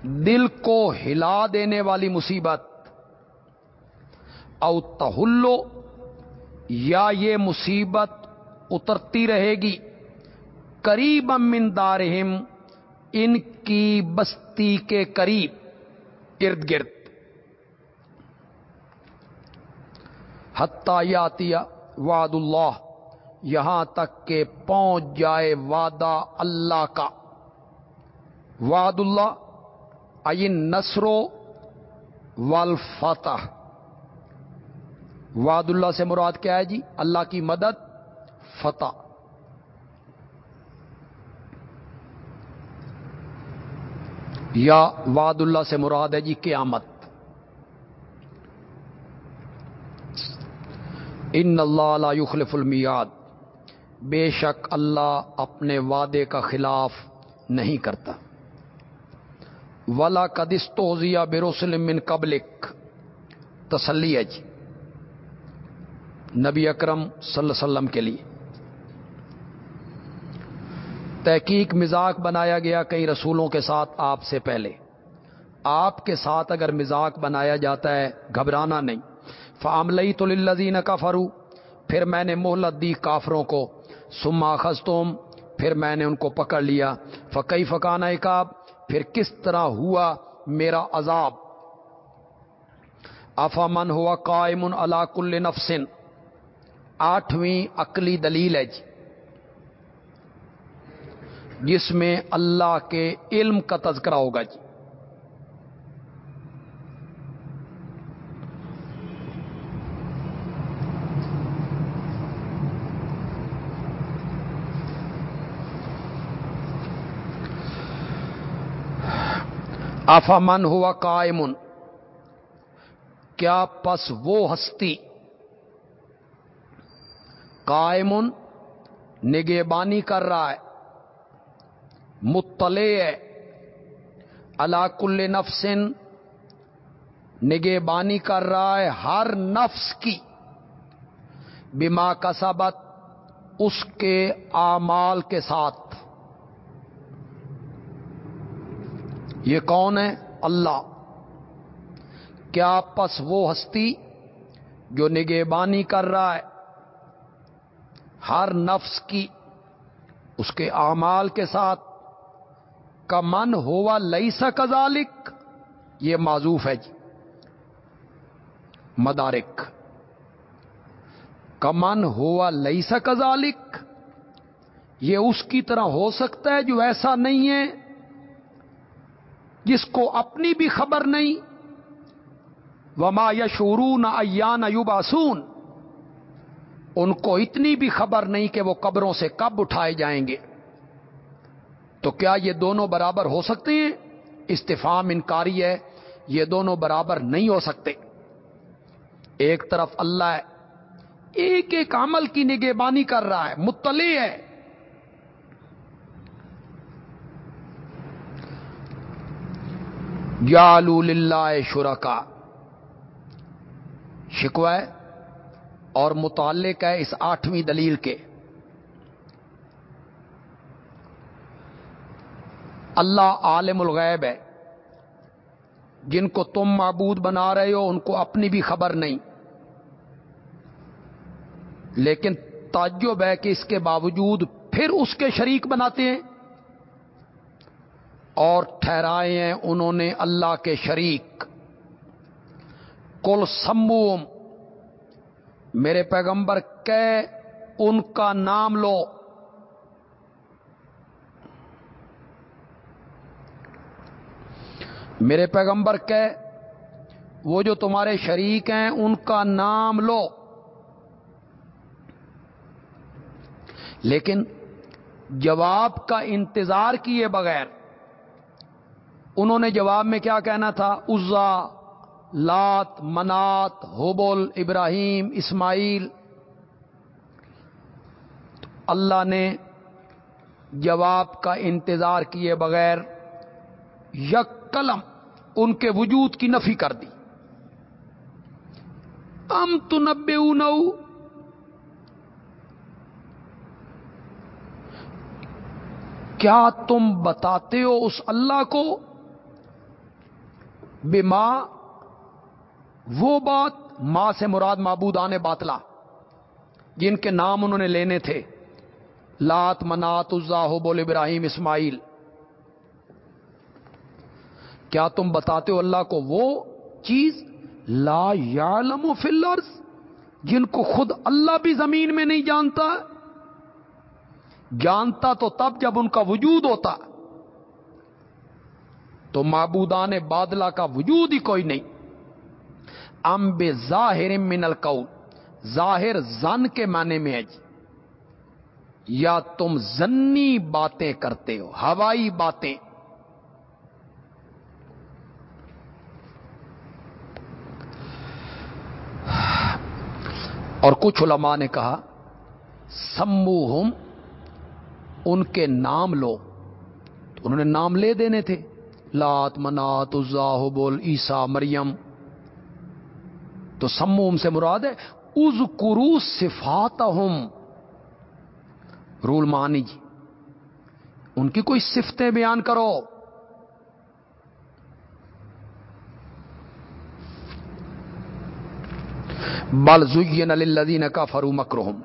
S1: دل کو ہلا دینے والی مصیبت، او تہلو، یا یہ مصیبت اترتی رہے گی قریب امن دارہم، ان کی بستی کے قریب، ارد گرد۔ حتیاتیا وعد اللہ، یہاں تک کہ پہنچ جائے وعدہ اللہ کا۔ وعد اللہ این نسرو والفتح۔ وعد اللہ سے مراد کیا ہے جی؟ اللہ کی مدد، فتح۔ یا وعد اللہ سے مراد ہے جی قیامت۔ ان اللہ لا یخلف المیاد بے شک اللہ اپنے وعدے کا خلاف نہیں کرتا۔ ولا قدستوزیا بیروسلم من قبلک تسلی ہے جی۔ نبی اکرم صلی اللہ علیہ وسلم کے لیے۔ تحقیق مزاق بنایا گیا کئی رسولوں کے ساتھ آپ سے پہلے۔ آپ کے ساتھ اگر مزاق بنایا جاتا ہے، گھبرانا نہیں۔ فاملئی تو للزین کا فرو پھر میں نے مہلت دی کافروں کو۔ سما خستوم پھر میں نے ان کو پکڑ لیا۔ فقی فقانہ کاب پھر کس طرح ہوا میرا عذاب؟ افامن ہوا قائم اللہ کل نفسن۔ آٹھویں عقلی دلیل ہے جی۔ جس میں اللہ کے علم کا تذکرہ ہوگا جی۔ افامن ہوا قائمن کیا پس وہ ہستی قائمن نگہبانی کر رہا ہے؟ مطلع ہے۔ اللہ کل نفسن نگہبانی کر رہا ہے ہر نفس کی۔ بیما کا اس کے اعمال کے ساتھ۔ یہ کون ہے؟ اللہ۔ کیا پس وہ ہستی جو نگہبانی کر رہا ہے؟ ہر نفس کی اس کے اعمال کے ساتھ۔ کا من ہوا لئی سا کزالک یہ معذوف ہے جی۔ مدارک۔ کا من ہوا لئی سا کزالک یہ اس کی طرح ہو سکتا ہے جو ایسا نہیں ہے۔ جس کو اپنی بھی خبر نہیں۔ وما یشورون ایان ایوباسون ان کو اتنی بھی خبر نہیں کہ وہ قبروں سے کب اٹھائے جائیں گے۔ تو کیا یہ دونوں برابر ہو سکتے ہیں؟ استفام انکاری ہے، یہ دونوں برابر نہیں ہو سکتے۔ ایک طرف اللہ ہے ایک ایک عمل کی نگہبانی کر رہا ہے، مطلع ہے۔ للہ شرکا۔ شکوہ اور متعلق ہے اس آٹھویں دلیل کے۔ اللہ عالم الغیب ہے۔ جن کو تم معبود بنا رہے ہو، ان کو اپنی بھی خبر نہیں۔ لیکن تعجب ہے کہ اس کے باوجود پھر اس کے شریک بناتے ہیں۔ اور ٹھہرائے ہیں انہوں نے اللہ کے شریک۔ کل سموم، میرے پیغمبر کہ ان کا نام لو۔ میرے پیغمبر کہ وہ جو تمہارے شریک ہیں ان کا نام لو۔ لیکن جواب کا انتظار کیے بغیر انہوں نے جواب میں کیا کہنا تھا؟ عزا، لات، منات ہوبول ابراہیم، اسماعیل۔ اللہ نے جواب کا انتظار کیے بغیر یک کلم ان کے وجود کی نفی کر دی۔ ام تو نبے کیا تم بتاتے ہو اس اللہ کو؟ بے ماں وہ بات ماں سے مراد معبود آنے باطلا، جن کے نام انہوں نے لینے تھے۔ لات منات ہو بول ابراہیم اسماعیل۔ کیا تم بتاتے ہو اللہ کو وہ چیز؟ لا یعلم فی الارض، جن کو خود اللہ بھی زمین میں نہیں جانتا۔ جانتا تو تب جب ان کا وجود ہوتا۔ تو معبودان بادلہ کا وجود ہی کوئی نہیں۔ ام بے ظاہر من القول، ظاہر زن کے معنی میں ہے جی۔ یا تم زنی باتیں کرتے ہو، ہوائی باتیں۔ اور کچھ علماء نے کہا سمو ان کے نام لو۔ تو انہوں نے نام لے دینے تھے۔ لات منات ازاہ بول عیسا مریم۔ تو سموم سے مراد ہے از کرو صفات رول مانی جی ان کی کوئی صفتیں بیان کرو۔ بل زین الدین کا فرو مکرحم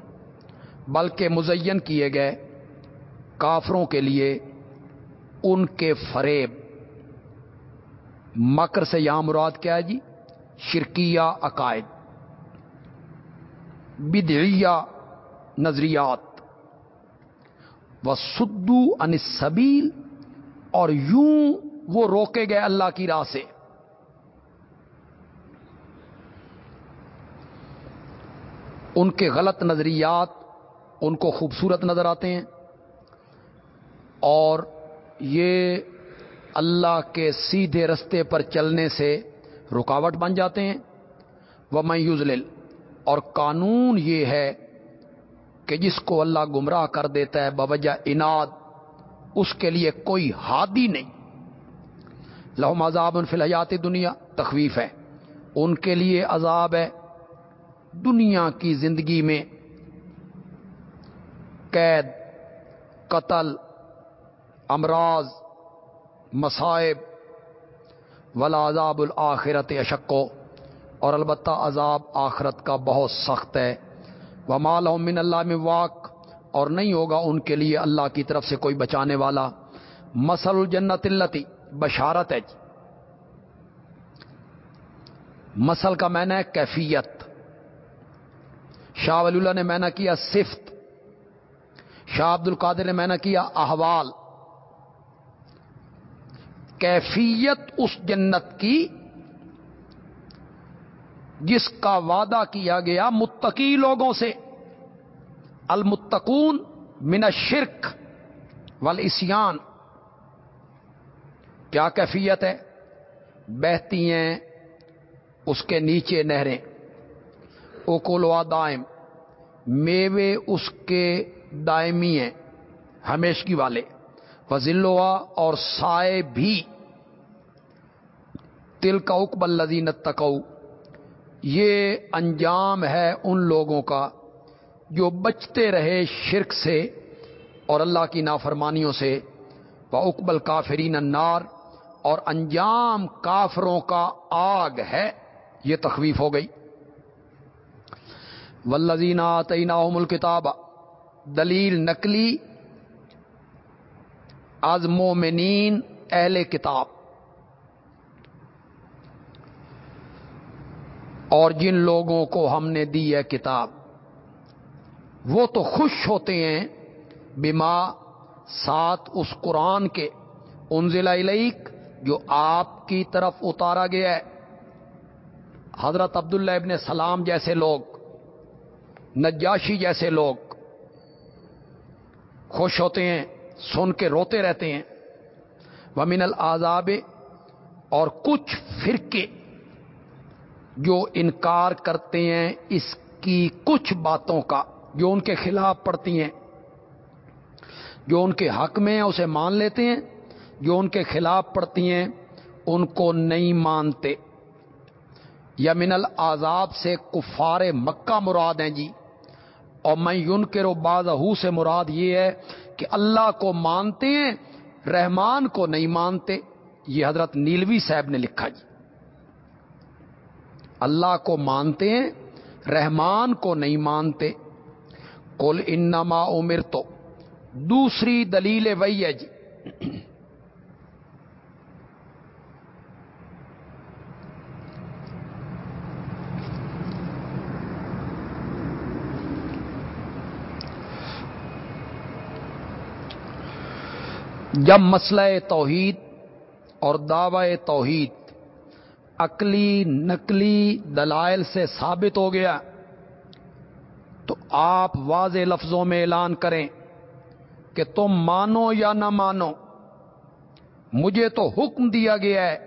S1: بلکہ مزین کیے گئے کافروں کے لیے ان کے فریب۔ مکر سے یہاں مراد کیا ہے جی؟ شرکیہ عقائد، بدعیہ نظریات و سدو ان سبیل اور یوں وہ روکے گئے اللہ کی راہ سے۔ ان کے غلط نظریات ان کو خوبصورت نظر آتے ہیں اور یہ اللہ کے سیدھے رستے پر چلنے سے رکاوٹ بن جاتے ہیں۔ وہ میں یوزل اور قانون یہ ہے کہ جس کو اللہ گمراہ کر دیتا ہے بوجہ اناد، اس کے لیے کوئی ہادی نہیں۔ لہم عذاب ان فلحیات دنیا تخویف ہے۔ ان کے لیے عذاب ہے دنیا کی زندگی میں۔ قید، قتل، امراض مصائب ولا عذاب الآخرت اشکو اور البتہ عذاب آخرت کا بہت سخت ہے۔ وہ مال من اللہ میں واق، اور نہیں ہوگا ان کے لیے اللہ کی طرف سے کوئی بچانے والا۔ مسل الجنت التی بشارت ہے جی۔ مسل کا میں نے کیفیت۔ شاہ ولی اللہ نے میں نے کیا صفت۔ شاہ عبد القادر نے میں نے کیا احوال۔ کیفیت اس جنت کی جس کا وعدہ کیا گیا متقی لوگوں سے۔ المتقون من الشرک والاسیان کیا کیفیت ہے؟ بہتی ہیں اس کے نیچے نہریں۔ اوکولوا دائم۔ میوے اس کے دائمی ہیں، ہمیشگی والے۔ وزلوا اور سائے بھی۔ تل کا اکبل لذین تکو یہ انجام ہے ان لوگوں کا جو بچتے رہے شرک سے اور اللہ کی نافرمانیوں سے۔ وہ اکبل کافرین النار۔ اور انجام کافروں کا آگ ہے۔ یہ تخویف ہو گئی۔ ولزینہ تعینہ الکتاب۔ دلیل نقلی۔ از مومنین اہل کتاب۔ اور جن لوگوں کو ہم نے دی ہے کتاب، وہ تو خوش ہوتے ہیں بما ساتھ اس قرآن کے، انزل علیک جو آپ کی طرف اتارا گیا ہے۔ حضرت عبداللہ ابن سلام جیسے لوگ، نجاشی جیسے لوگ خوش ہوتے ہیں، سن کے روتے رہتے ہیں۔ ومن العذاب اور کچھ فرقے جو انکار کرتے ہیں، اس کی کچھ باتوں کا، جو ان کے خلاف پڑتی ہیں، جو ان کے حق میں ہیں، اسے مان لیتے ہیں، جو ان کے خلاف پڑتی ہیں، ان کو نہیں مانتے۔ یا من العذاب سے کفار مکہ مراد ہیں جی۔ اور میں یون کے رو سے مراد یہ ہے کہ اللہ کو مانتے ہیں، رحمان کو نہیں مانتے۔ یہ حضرت نیلوی صاحب نے لکھا جی۔ اللہ کو مانتے ہیں، رحمان کو نہیں مانتے۔ کل انما عمر تو دوسری دلیل وہی ہے جی۔ جب مسئلہ توحید اور دعوی توحید عقلی، نقلی دلائل سے ثابت ہو گیا۔ تو آپ واضح لفظوں میں اعلان کریں کہ تم مانو یا نہ مانو، مجھے تو حکم دیا گیا ہے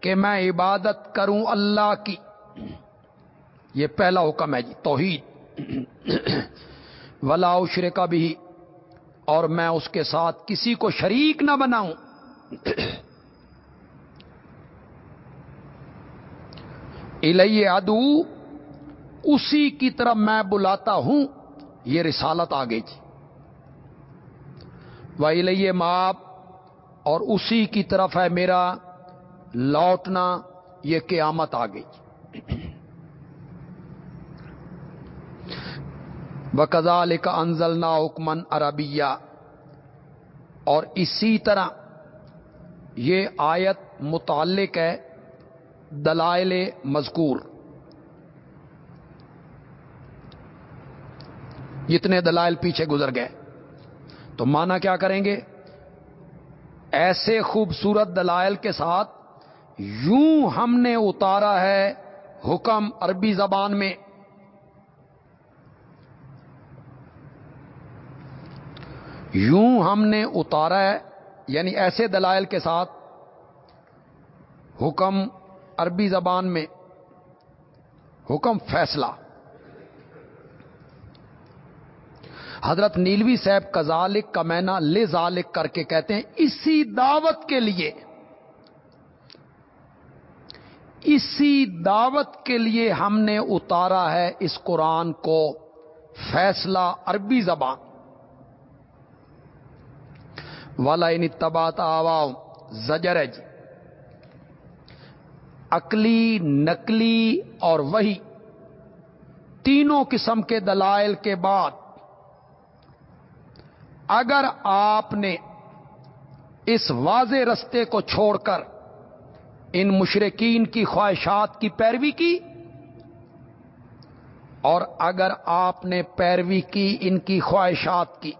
S1: کہ میں عبادت کروں اللہ کی۔ یہ پہلا حکم ہے جی توحید۔ ولا عشر کا بھی اور میں اس کے ساتھ کسی کو شریک نہ بناؤں۔ الیہ ادو اسی کی طرف میں بلاتا ہوں، یہ رسالت آگے جی وہ الیہ ماپ اور اسی کی طرف ہے میرا لوٹنا، یہ قیامت آ گئی وکزال کا انزل نا حکمن عربیہ، اور اسی طرح یہ آیت متعلق ہے دلائل مذکور۔ جتنے دلائل پیچھے گزر گئے۔ تو مانا کیا کریں گے؟ ایسے خوبصورت دلائل کے ساتھ یوں ہم نے اتارا ہے حکم عربی زبان میں۔ یوں ہم نے اتارا ہے یعنی ایسے دلائل کے ساتھ حکم عربی زبان میں حکم فیصلہ۔ حضرت نیلوی صاحب کزالک کا مینا لے ذالک کر کے کہتے ہیں، اسی دعوت کے لیے، اسی دعوت کے لیے ہم نے اتارا ہے اس قرآن کو فیصلہ عربی زبان۔ والا ان تبات آوا زجرج عقلی، نقلی اور وہی تینوں قسم کے دلائل کے بعد اگر آپ نے اس واضح رستے کو چھوڑ کر ان مشرقین کی خواہشات کی پیروی کی اور اگر آپ نے پیروی کی ان کی خواہشات کی،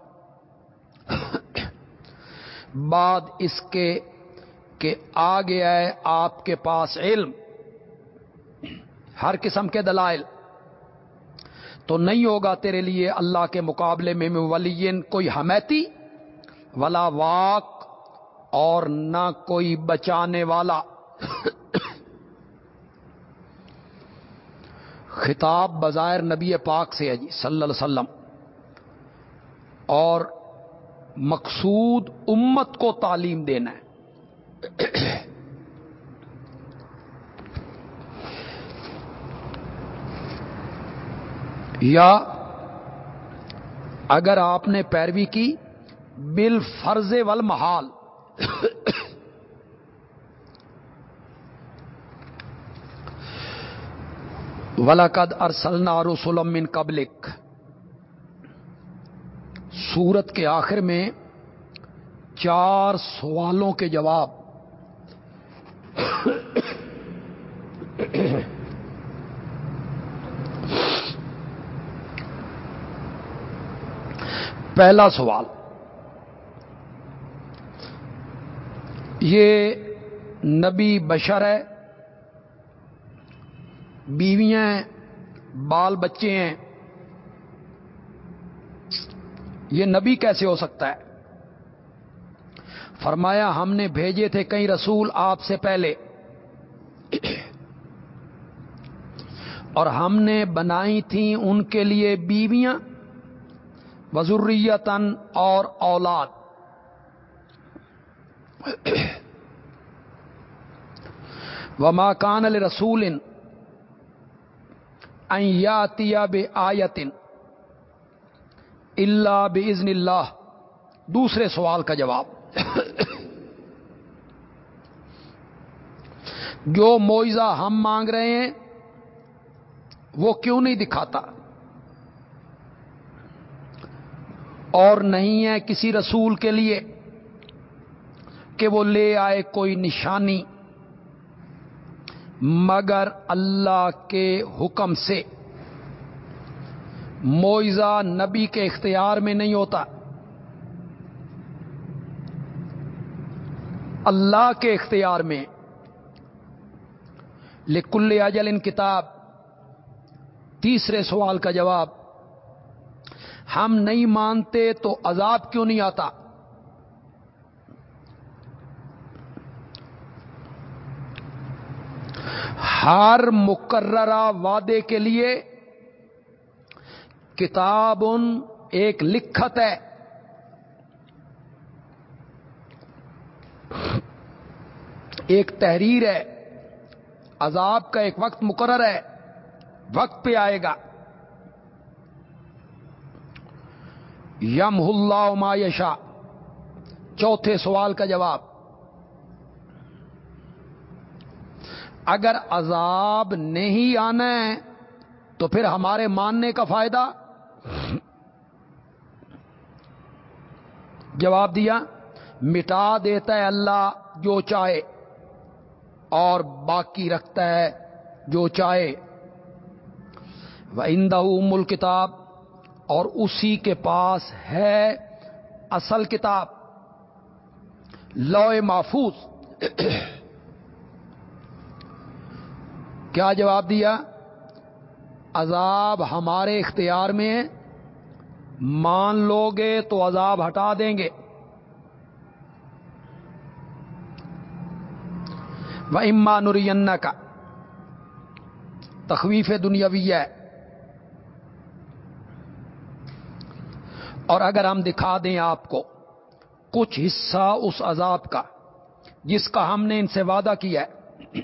S1: بعد اس کے کہ آ گیا ہے آپ کے پاس علم، ہر قسم کے دلائل۔ تو نہیں ہوگا تیرے لیے اللہ کے مقابلے میں ولین کوئی حمیتی، ولا واک اور نہ کوئی بچانے والا۔ خطاب بظاہر نبی پاک سے ہے جی صلی اللہ علیہ وسلم۔ اور مقصود امت کو تعلیم دینا ہے۔ یا اگر آپ نے پیروی کی بل فرض ول محال ولاقد ارسلنا رسولم من قبلک سورت کے آخر میں چار سوالوں کے جواب پہلا سوال. یہ نبی بشر ہے. بیویاں ہیں، بال بچے ہیں. یہ نبی کیسے ہو سکتا ہے؟ فرمایا ہم نے بھیجے تھے کئی رسول آپ سے پہلے. اور ہم نے بنائی تھیں ان کے لیے بیویاں وزریتن اور اولاد۔ و ماکان رسول یاتیا بے آیتن اللہ بزن اللہ۔ دوسرے سوال کا جواب۔ جو موئزہ ہم مانگ رہے ہیں وہ کیوں نہیں دکھاتا؟ اور نہیں ہے کسی رسول کے لیے کہ وہ لے آئے کوئی نشانی، مگر اللہ کے حکم سے۔ موئزہ نبی کے اختیار میں نہیں ہوتا۔ اللہ کے اختیار میں۔ لکل اجل ان کتاب تیسرے سوال کا جواب، ہم نہیں مانتے تو عذاب کیوں نہیں آتا؟ ہر مقررہ وعدے کے لیے کتاب ان ایک لکھت ہے۔ ایک تحریر ہے۔ عذاب کا ایک وقت مقرر ہے۔ وقت پہ آئے گا۔ یم اللہ ما یشا چوتھے سوال کا جواب۔ اگر عذاب نہیں آنا ہے، تو پھر ہمارے ماننے کا فائدہ؟ جواب دیا، مٹا دیتا ہے اللہ جو چاہے اور باقی رکھتا ہے جو چاہے۔ وہ اندہ مل کتاب اور اسی کے پاس ہے اصل کتاب لوئے محفوظ۔ کیا جواب دیا؟ عذاب ہمارے اختیار میں مان لو گے تو عذاب ہٹا دیں گے۔ وہ اما نرین کا تخویف دنیاوی ہے۔ اور اگر ہم دکھا دیں آپ کو کچھ حصہ اس عذاب کا جس کا ہم نے ان سے وعدہ کیا ہے،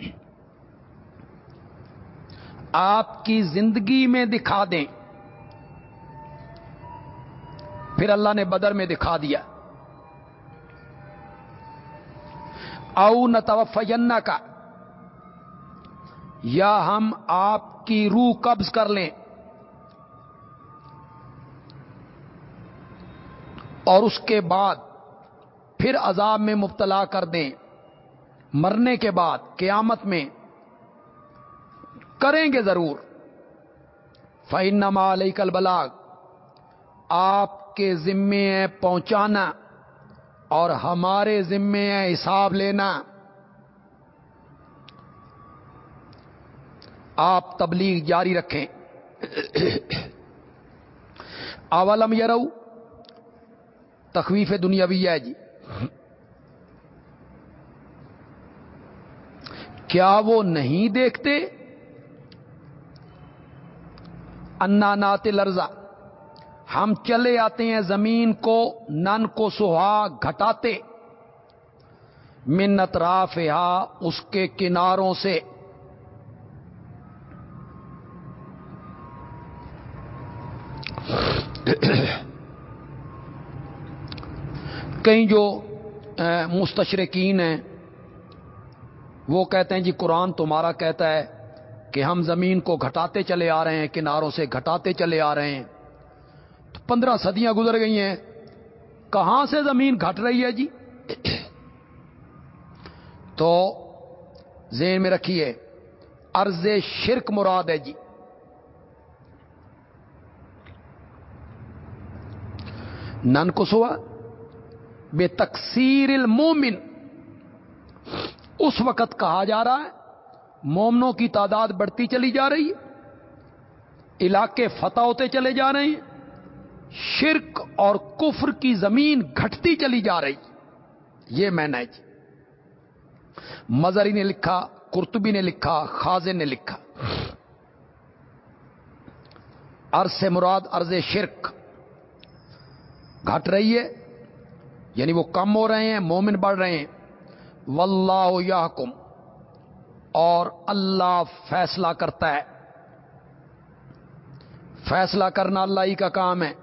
S1: آپ کی زندگی میں دکھا دیں۔ پھر اللہ نے بدر میں دکھا دیا۔ او نہ کا یا ہم آپ کی روح قبض کر لیں۔ اور اس کے بعد پھر عذاب میں مبتلا کر دیں۔ مرنے کے بعد، قیامت میں کریں گے ضرور۔ فائن علیہ کل بلاگ آپ کے ذمے ہیں پہنچانا اور ہمارے ذمے ہیں حساب لینا۔ آپ تبلیغ جاری رکھیں۔ اولم یرو تخویف دنیاوی ہے جی۔ کیا وہ نہیں دیکھتے؟ انا نات لرزا ہم چلے آتے ہیں زمین کو، نن کو سہا گھٹاتے۔ منت راف اس کے کناروں سے۔ کئی جو مستشرقین ہیں، وہ کہتے ہیں جی قرآن تمہارا کہتا ہے کہ ہم زمین کو گھٹاتے چلے آ رہے ہیں، کناروں سے گھٹاتے چلے آ رہے ہیں۔ تو پندرہ صدیاں گزر گئی ہیں۔ کہاں سے زمین گھٹ رہی ہے جی؟ تو ذہن میں رکھیے ارض شرک مراد ہے جی۔ نن کسوا بے تقسیر المومن۔ اس وقت کہا جا رہا ہے، مومنوں کی تعداد بڑھتی چلی جا رہی ہے، علاقے فتح ہوتے چلے جا رہے ہیں، شرک اور کفر کی زمین گھٹتی چلی جا رہی یہ میں نے جی مزری نے لکھا کرتبی نے لکھا خازن نے لکھا۔ ارض مراد ارض شرک۔ گھٹ رہی ہے یعنی وہ کم ہو رہے ہیں، مومن بڑھ رہے ہیں۔ واللہ یحکم، اور اللہ فیصلہ کرتا ہے۔ فیصلہ کرنا اللہ ہی کا کام ہے۔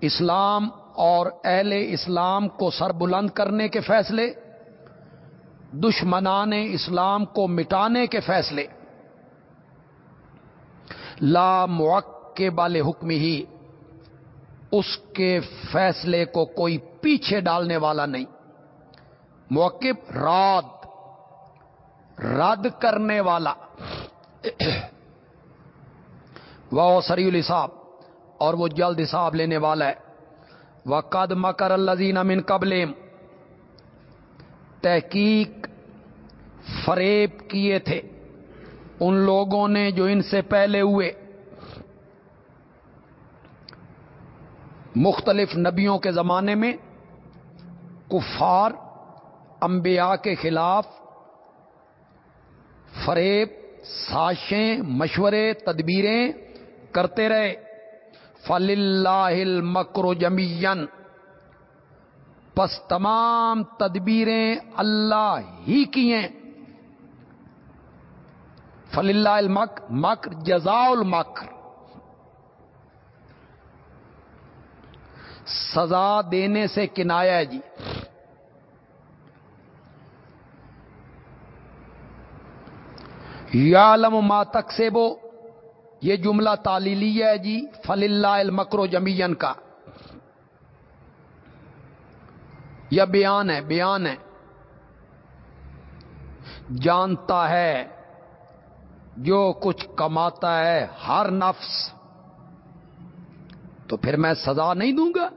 S1: اسلام اور اہل اسلام کو سر بلند کرنے کے فیصلے، دشمنان اسلام کو مٹانے کے فیصلے۔ لا موقع بال حکم ہی اس کے فیصلے کو کوئی پیچھے ڈالنے والا نہیں۔ موقف رات رد کرنے والا۔ وہ سری الحساب، اور وہ جلد حساب لینے والا ہے۔ وہ قد مکر الزین امن قبلیم تحقیق فریب کیے تھے۔ ان لوگوں نے جو ان سے پہلے ہوئے مختلف نبیوں کے زمانے میں کفار، انبیاء کے خلاف فریب ساشیں مشورے، تدبیریں کرتے رہے۔ فل اللہ مکرو جمین پس تمام تدبیریں اللہ ہی کی ہیں۔ فل اللہ المک مکر جزا المکر۔ سزا دینے سے کنایا جی۔ یا ما تک سے وہ یہ جملہ تالیلی ہے جی فل اللہ المکرو جمین کا۔ یا بیان ہے بیان ہے۔ جانتا ہے، جو کچھ کماتا ہے، ہر نفس تو پھر میں سزا نہیں دوں گا۔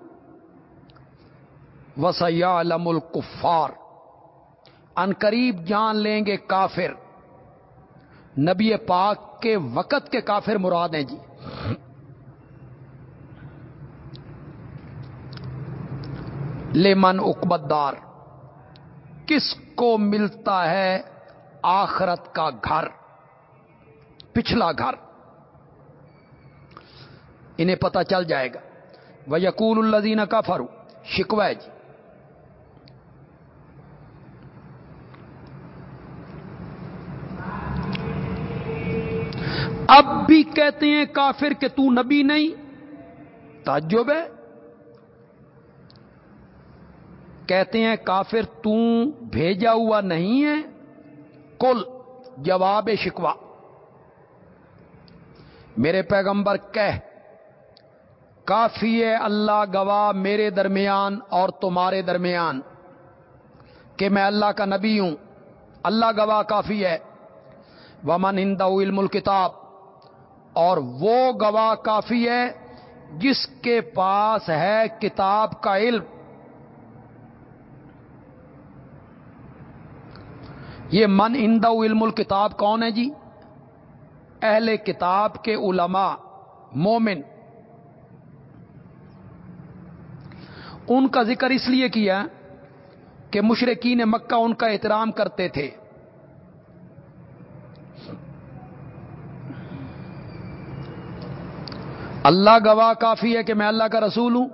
S1: وسیا علم الکفار ان قریب جان لیں گے کافر۔ نبی پاک کے وقت کے کافر مراد ہیں جی۔ لیمن اکبت کس کو ملتا ہے آخرت کا گھر؟ پچھلا گھر۔ انہیں پتا چل جائے گا۔ وہ یقول الزین کا فرو شکوہ جی۔ اب بھی کہتے ہیں کافر کہ تو نبی نہیں۔ تعجب ہے۔ کہتے ہیں کافر تو بھیجا ہوا نہیں ہے۔ کل جواب شکوا میرے پیغمبر کہہ کافی ہے اللہ گواہ میرے درمیان اور تمہارے درمیان کہ میں اللہ کا نبی ہوں۔ اللہ گواہ کافی ہے۔ ومن ہند علم الکتاب اور وہ گواہ کافی ہے جس کے پاس ہے کتاب کا علم۔ یہ من اند علم الکتاب کون ہے جی؟ اہل کتاب کے علماء، مومن۔ ان کا ذکر اس لیے کیا کہ مشرقین مکہ ان کا احترام کرتے تھے۔ اللہ گواہ کافی ہے کہ میں اللہ کا رسول ہوں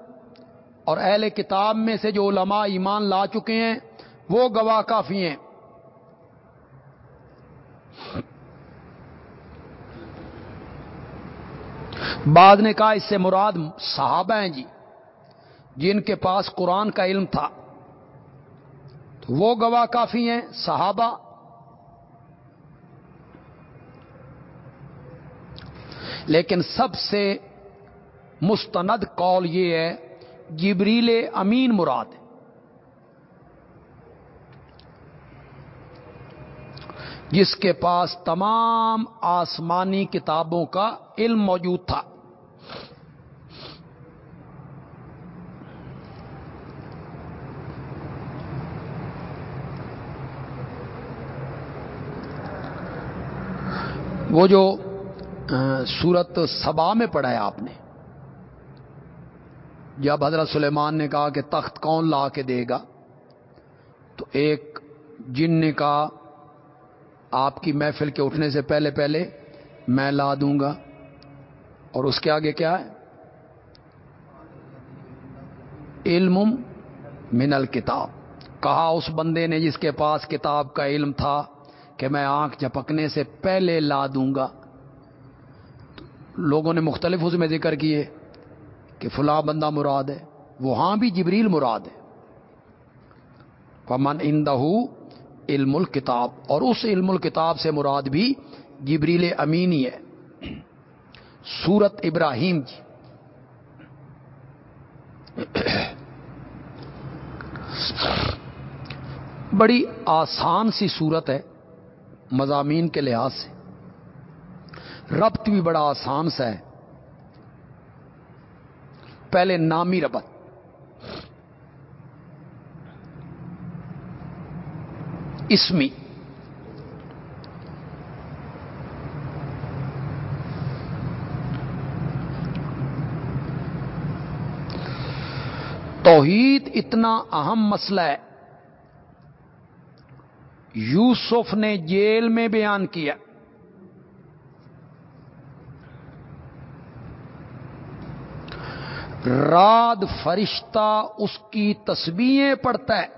S1: اور اہل کتاب میں سے جو علماء ایمان لا چکے ہیں، وہ گواہ کافی ہیں۔ بعد نے کہا اس سے مراد صحابہ ہیں جی۔ جن کے پاس قرآن کا علم تھا۔ تو وہ گواہ کافی ہیں، صحابہ۔ لیکن سب سے مستند قول یہ ہے، جبریل امین مراد۔ جس کے پاس تمام آسمانی کتابوں کا علم موجود تھا۔ وہ جو سورت سبا میں پڑھا ہے آپ نے۔ جب حضرت سلیمان نے کہا کہ تخت کون لا کے دے گا، تو ایک جن نے کہا، آپ کی محفل کے اٹھنے سے پہلے پہلے میں لا دوں گا۔ اور اس کے آگے کیا ہے؟ علم من الکتاب۔ کہا اس بندے نے جس کے پاس کتاب کا علم تھا کہ میں آنکھ جھپکنے سے پہلے لا دوں گا۔ لوگوں نے مختلف اس میں ذکر کیے کہ فلاں بندہ مراد ہے، وہاں بھی جبریل مراد ہے۔ پمن اندہ علم الکتاب اور اس علم الکتاب سے مراد بھی جبریل امینی ہے۔ سورت ابراہیم جی۔ بڑی آسان سی صورت ہے۔ مضامین کے لحاظ سے۔ ربط بھی بڑا آسان سا ہے۔ پہلے نامی ربط۔ اسمی۔ توحید اتنا اہم مسئلہ ہے۔ یوسف نے جیل میں بیان کیا۔ رات فرشتہ اس کی تصویریں پڑتا ہے۔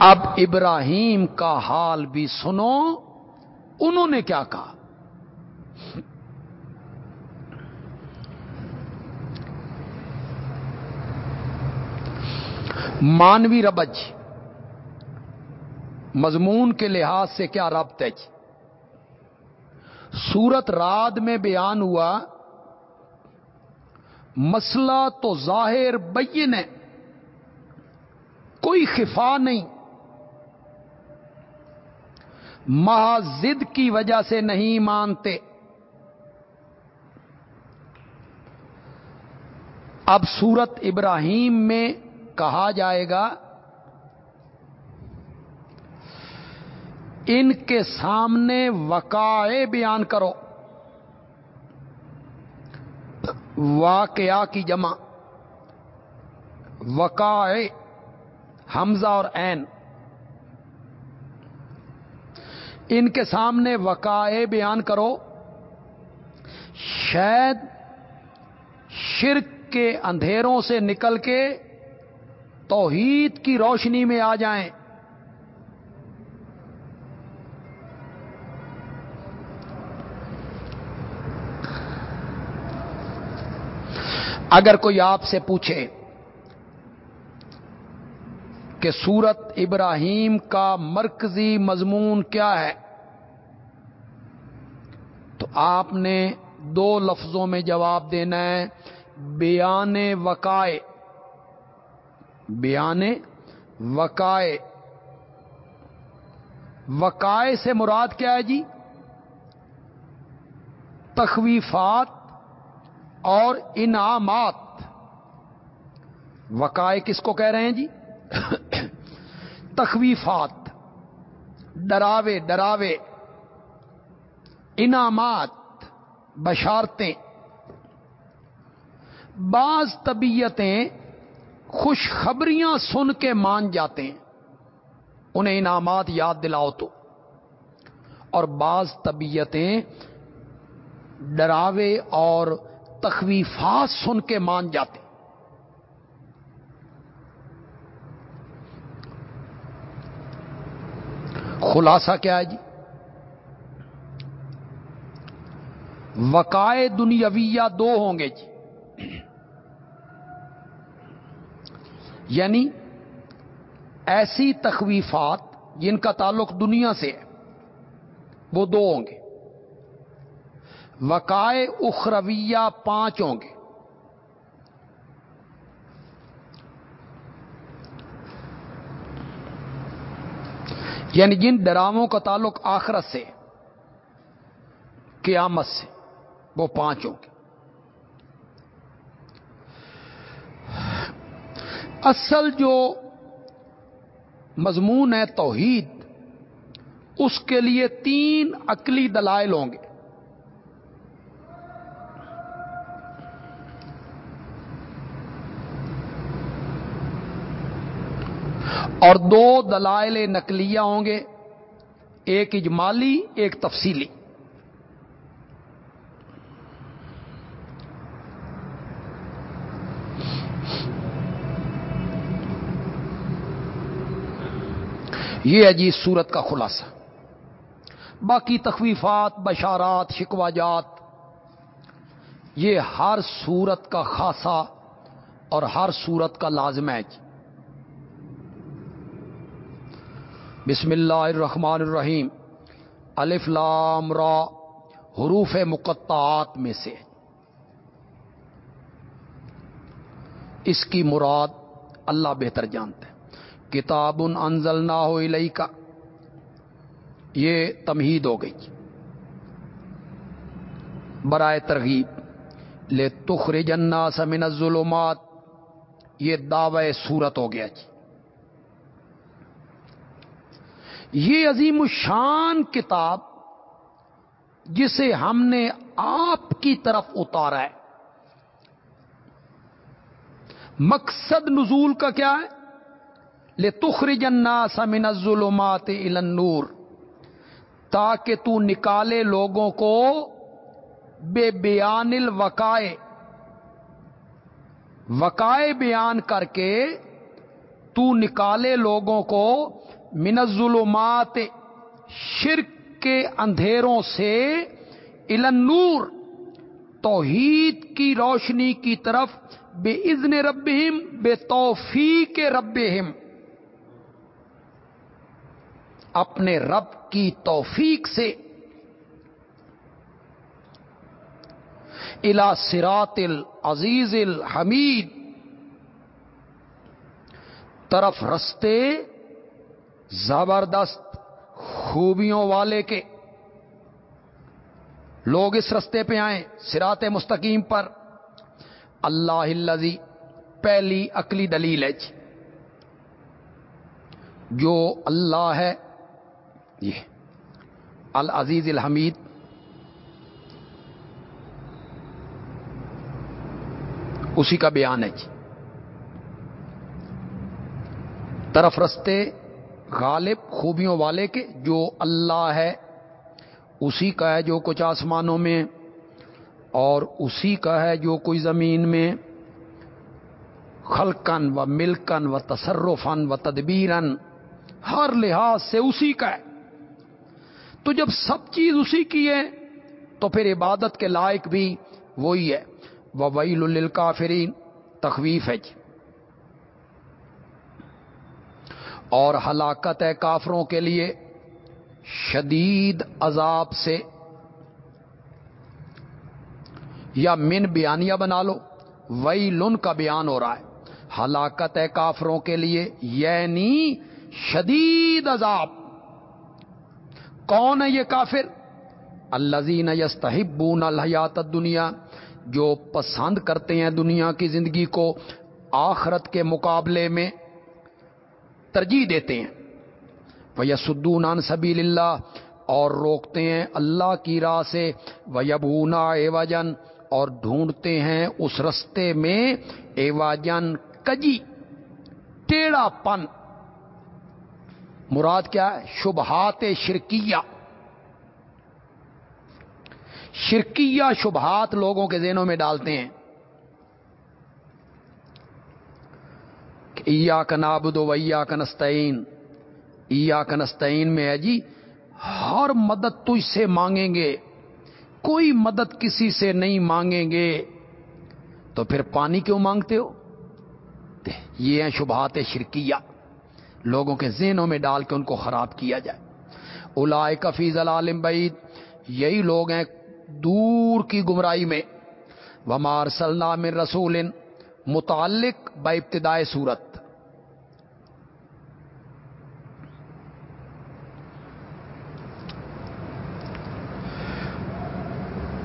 S1: اب ابراہیم کا حال بھی سنو، انہوں نے کیا کہا؟ مانوی ربج۔ مضمون کے لحاظ سے کیا ربط ہے جی؟ سورت رات میں بیان ہوا، مسئلہ تو ظاہر بین ہے، کوئی خفا نہیں۔ محض کی وجہ سے نہیں مانتے۔ اب سورت ابراہیم میں کہا جائے گا، ان کے سامنے وقائے بیان کرو۔ واقعہ کی جمع۔ وقائے حمزہ اور این ان کے سامنے وقائے بیان کرو۔ شاید شرک کے اندھیروں سے نکل کے توحید کی روشنی میں آ جائیں۔ اگر کوئی آپ سے پوچھے کہ سورت ابراہیم کا مرکزی مضمون کیا ہے، تو آپ نے دو لفظوں میں جواب دینا ہے، بیان وقائے بیان وقائے وقائے سے مراد کیا ہے جی؟ تخویفات اور انعامات۔ وقائے کس کو کہہ رہے ہیں جی؟ تخویفات، ڈراوے ڈراوے۔ انعامات، بشارتیں۔ بعض طبیعتیں خوشخبریاں سن کے مان جاتے ہیں۔ انہیں انعامات یاد دلاؤ تو۔ اور بعض طبیعتیں ڈراوے اور تخویفات سن کے مان جاتے خلاصہ کیا ہے جی؟ وقائے دنیاویہ دو ہوں گے جی۔ یعنی ایسی تخویفات جن کا تعلق دنیا سے ہے، وہ دو ہوں گے۔ وقائے اخرویہ پانچ ہوں گے۔ یعنی جن ڈراموں کا تعلق آخرت سے، قیامت سے، وہ پانچ ہوں گے۔ اصل جو مضمون ہے توحید، اس کے لیے تین عقلی دلائل ہوں گے۔ اور دو دلائل نقلیہ ہوں گے، ایک اجمالی، ایک تفصیلی۔ یہ ہے جی سورت کا خلاصہ۔ باقی تخویفات، بشارات، شکواجات، یہ ہر سورت کا خاصا اور ہر سورت کا لازم ہے جی۔ بسم اللہ الرحمن الرحیم۔ الف لام را۔ حروف مقطعات میں سے۔ اس کی مراد اللہ بہتر جانتے ہیں کتاب ان انزل نہ ہو کا یہ تمہید ہو گئی۔ برائے ترغیب۔ لے تخر جنا سمن الظلمات۔ یہ دعوی صورت ہو گیا جی۔ یہ عظیم الشان کتاب جسے ہم نے آپ کی طرف اتارا ہے۔ مقصد نزول کا کیا ہے؟ لے تخر جنا سمن الظلمات النور، تاکہ تو نکالے لوگوں کو بے بیان الوقائے وقائے بیان کر کے تو نکالے لوگوں کو من الظلمات شرک کے اندھیروں سے النور، توحید کی روشنی کی طرف بے ازن ربہم، بے توفیق ربہم۔ اپنے رب کی توفیق سے الا سرات العزیز الحمید طرف رستے زبردست خوبیوں والے کے لوگ اس رستے پہ آئیں سرات مستقیم پر اللہ الزی پہلی عقلی دلیل ہے جی جو اللہ ہے یہ العزیز الحمید۔ اسی کا بیان ہے جی۔ طرف رستے غالب خوبیوں والے کے جو اللہ ہے، اسی کا ہے جو کچھ آسمانوں میں، اور اسی کا ہے جو کوئی زمین میں۔ خلقن و ملکن و تصرفن و تدبیرن ہر لحاظ سے اسی کا ہے۔ تو جب سب چیز اسی کی ہے، تو پھر عبادت کے لائق بھی وہی ہے۔ وہ ویل الکافرین تخویف ہے جی۔ اور ہلاکت ہے کافروں کے لیے، شدید عذاب سے۔ یا من بیانیہ بنا لو وئی لن کا بیان ہو رہا ہے۔ ہلاکت ہے کافروں کے لیے یعنی شدید عذاب۔ کون ہے یہ کافر؟ الزین یستحبون الحیات دنیا جو پسند کرتے ہیں دنیا کی زندگی کو آخرت کے مقابلے میں ترجیح دیتے ہیں۔ وہ یسدون سبیل اللہ، اور روکتے ہیں اللہ کی راہ سے۔ وہ یبونا ایواجن اور ڈھونڈتے ہیں اس رستے میں ایواجن کجی ٹیڑھا پن مراد کیا ہے؟ شبہات شرکیہ۔ شرکیہ شبہات لوگوں کے ذہنوں میں ڈالتے ہیں۔ ایا کا ویا کنستین ایا کنستین میں ہے جی ہر مدد تو اس سے مانگیں گے۔ کوئی مدد کسی سے نہیں مانگیں گے۔ تو پھر پانی کیوں مانگتے ہو؟ یہ ہیں شبہات شرکیہ۔ لوگوں کے ذہنوں میں ڈال کے ان کو خراب کیا جائے۔ الائے کفیز العالم بعید، یہی لوگ ہیں دور کی گمراہی میں۔ ومار سلام رسول، متعلق با ابتدائے صورت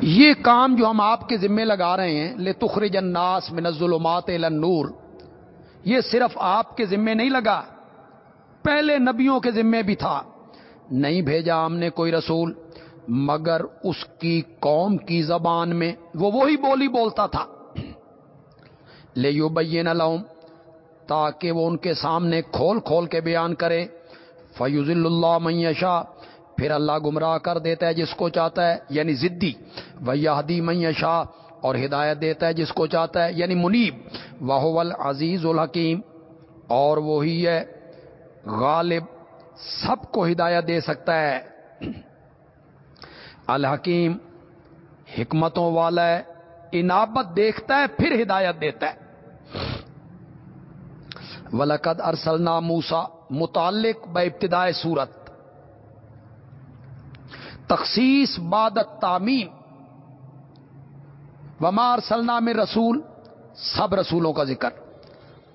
S1: یہ کام جو ہم آپ کے ذمے لگا رہے ہیں لے تخرج الناس من الظلمات الى النور۔ یہ صرف آپ کے ذمے نہیں لگا پہلے نبیوں کے ذمے بھی تھا۔ نہیں بھیجا ہم نے کوئی رسول، مگر اس کی قوم کی زبان میں وہ وہی بولی بولتا تھا۔ لے یو بین لوم تاکہ وہ ان کے سامنے کھول کھول کے بیان کرے۔ فیوز اللہ میشا پھر اللہ گمراہ کر دیتا ہے جس کو چاہتا ہے یعنی ضدی ویادی میشا اور ہدایت دیتا ہے جس کو چاہتا ہے یعنی منیب۔ واہ العزیز الحکیم، اور وہی ہے غالب سب کو ہدایت دے سکتا ہے۔ الحکیم حکمتوں والا ہے، انابت دیکھتا ہے، پھر ہدایت دیتا ہے۔ ولقد ارسلنا موسا متعلق ب ابتدائے صورت تخصیص بادت تعمیم ومار سلنا میں رسول، سب رسولوں کا ذکر۔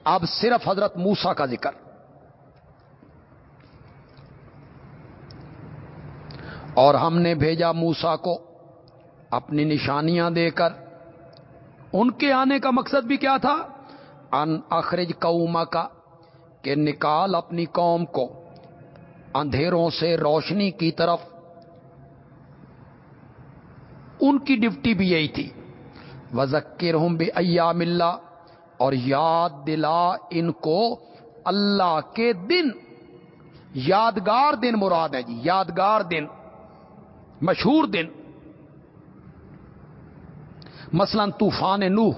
S1: اب صرف حضرت موسا کا ذکر۔ اور ہم نے بھیجا موسا کو اپنی نشانیاں دے کر۔ ان کے آنے کا مقصد بھی کیا تھا؟ ان اخرج قوما کا کہ نکال اپنی قوم کو اندھیروں سے روشنی کی طرف۔ ان کی ڈپٹی بھی یہی تھی۔ وزکر ہوں بے ایام اللہ اور یاد دلا ان کو اللہ کے دن۔ یادگار دن مراد ہے جی یادگار دن۔ مشہور دن۔ مثلا طوفان نوح۔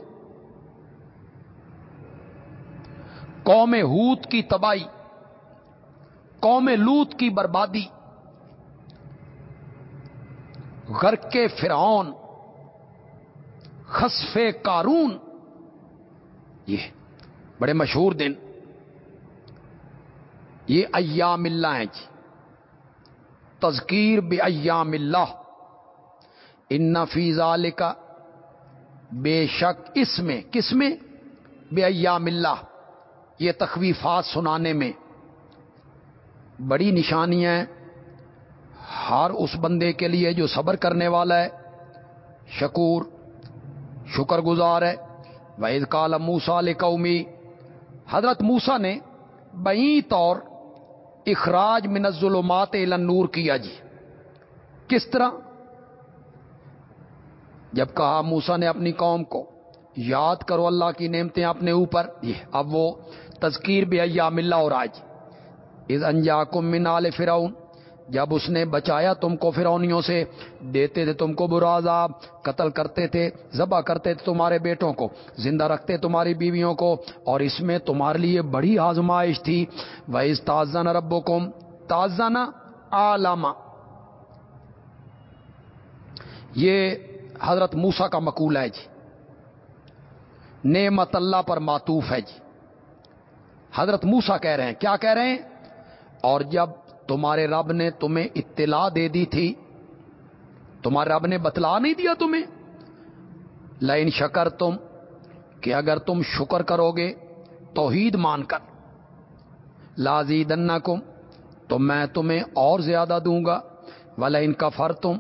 S1: قوم ہوت کی تباہی۔ قوم لوت کی بربادی۔ غرق کے فرعون۔ خصف کارون یہ بڑے مشہور دن۔ یہ ایام اللہ ہیں جی۔ تذکیر بے ایام اللہ۔ ان فیضال کا بے شک اس میں، کس میں؟ بے ایام اللہ۔ یہ تخویفات سنانے میں بڑی نشانیاں ہر اس بندے کے لیے جو صبر کرنے والا ہے، شکور شکر گزار ہے۔ وحید کال موسا قومی حضرت موسا نے بئی طور اخراج من الظلمات الى نور کیا جی۔ کس طرح؟ جب کہا موسا نے اپنی قوم کو، یاد کرو اللہ کی نعمتیں اپنے اوپر۔ یہ اب وہ تذکیر بھی ایام اللہ اور آج۔ از انجا کم منال فراؤن جب اس نے بچایا تم کو فرونیوں سے، دیتے تھے تم کو برا عذاب، قتل کرتے تھے، ذبح کرتے تھے تمہارے بیٹوں کو، زندہ رکھتے تمہاری بیویوں کو، اور اس میں تمہارے لیے بڑی آزمائش تھی۔ ویز تازن رب کم تازن علامہ یہ حضرت موسا کا مقول ہے جی۔ نعمت اللہ پر معطوف ہے جی۔ حضرت موسا کہہ رہے ہیں، کیا کہہ رہے ہیں؟ اور جب تمہارے رب نے تمہیں اطلاع دے دی تھی۔ تمہارے رب نے بتلا نہیں دیا تمہیں۔ لائن شکر تم کہ اگر تم شکر کرو گے، توحید مان کر۔ لازی دن کم تو میں تمہیں اور زیادہ دوں گا۔ ولا ان کا فر تم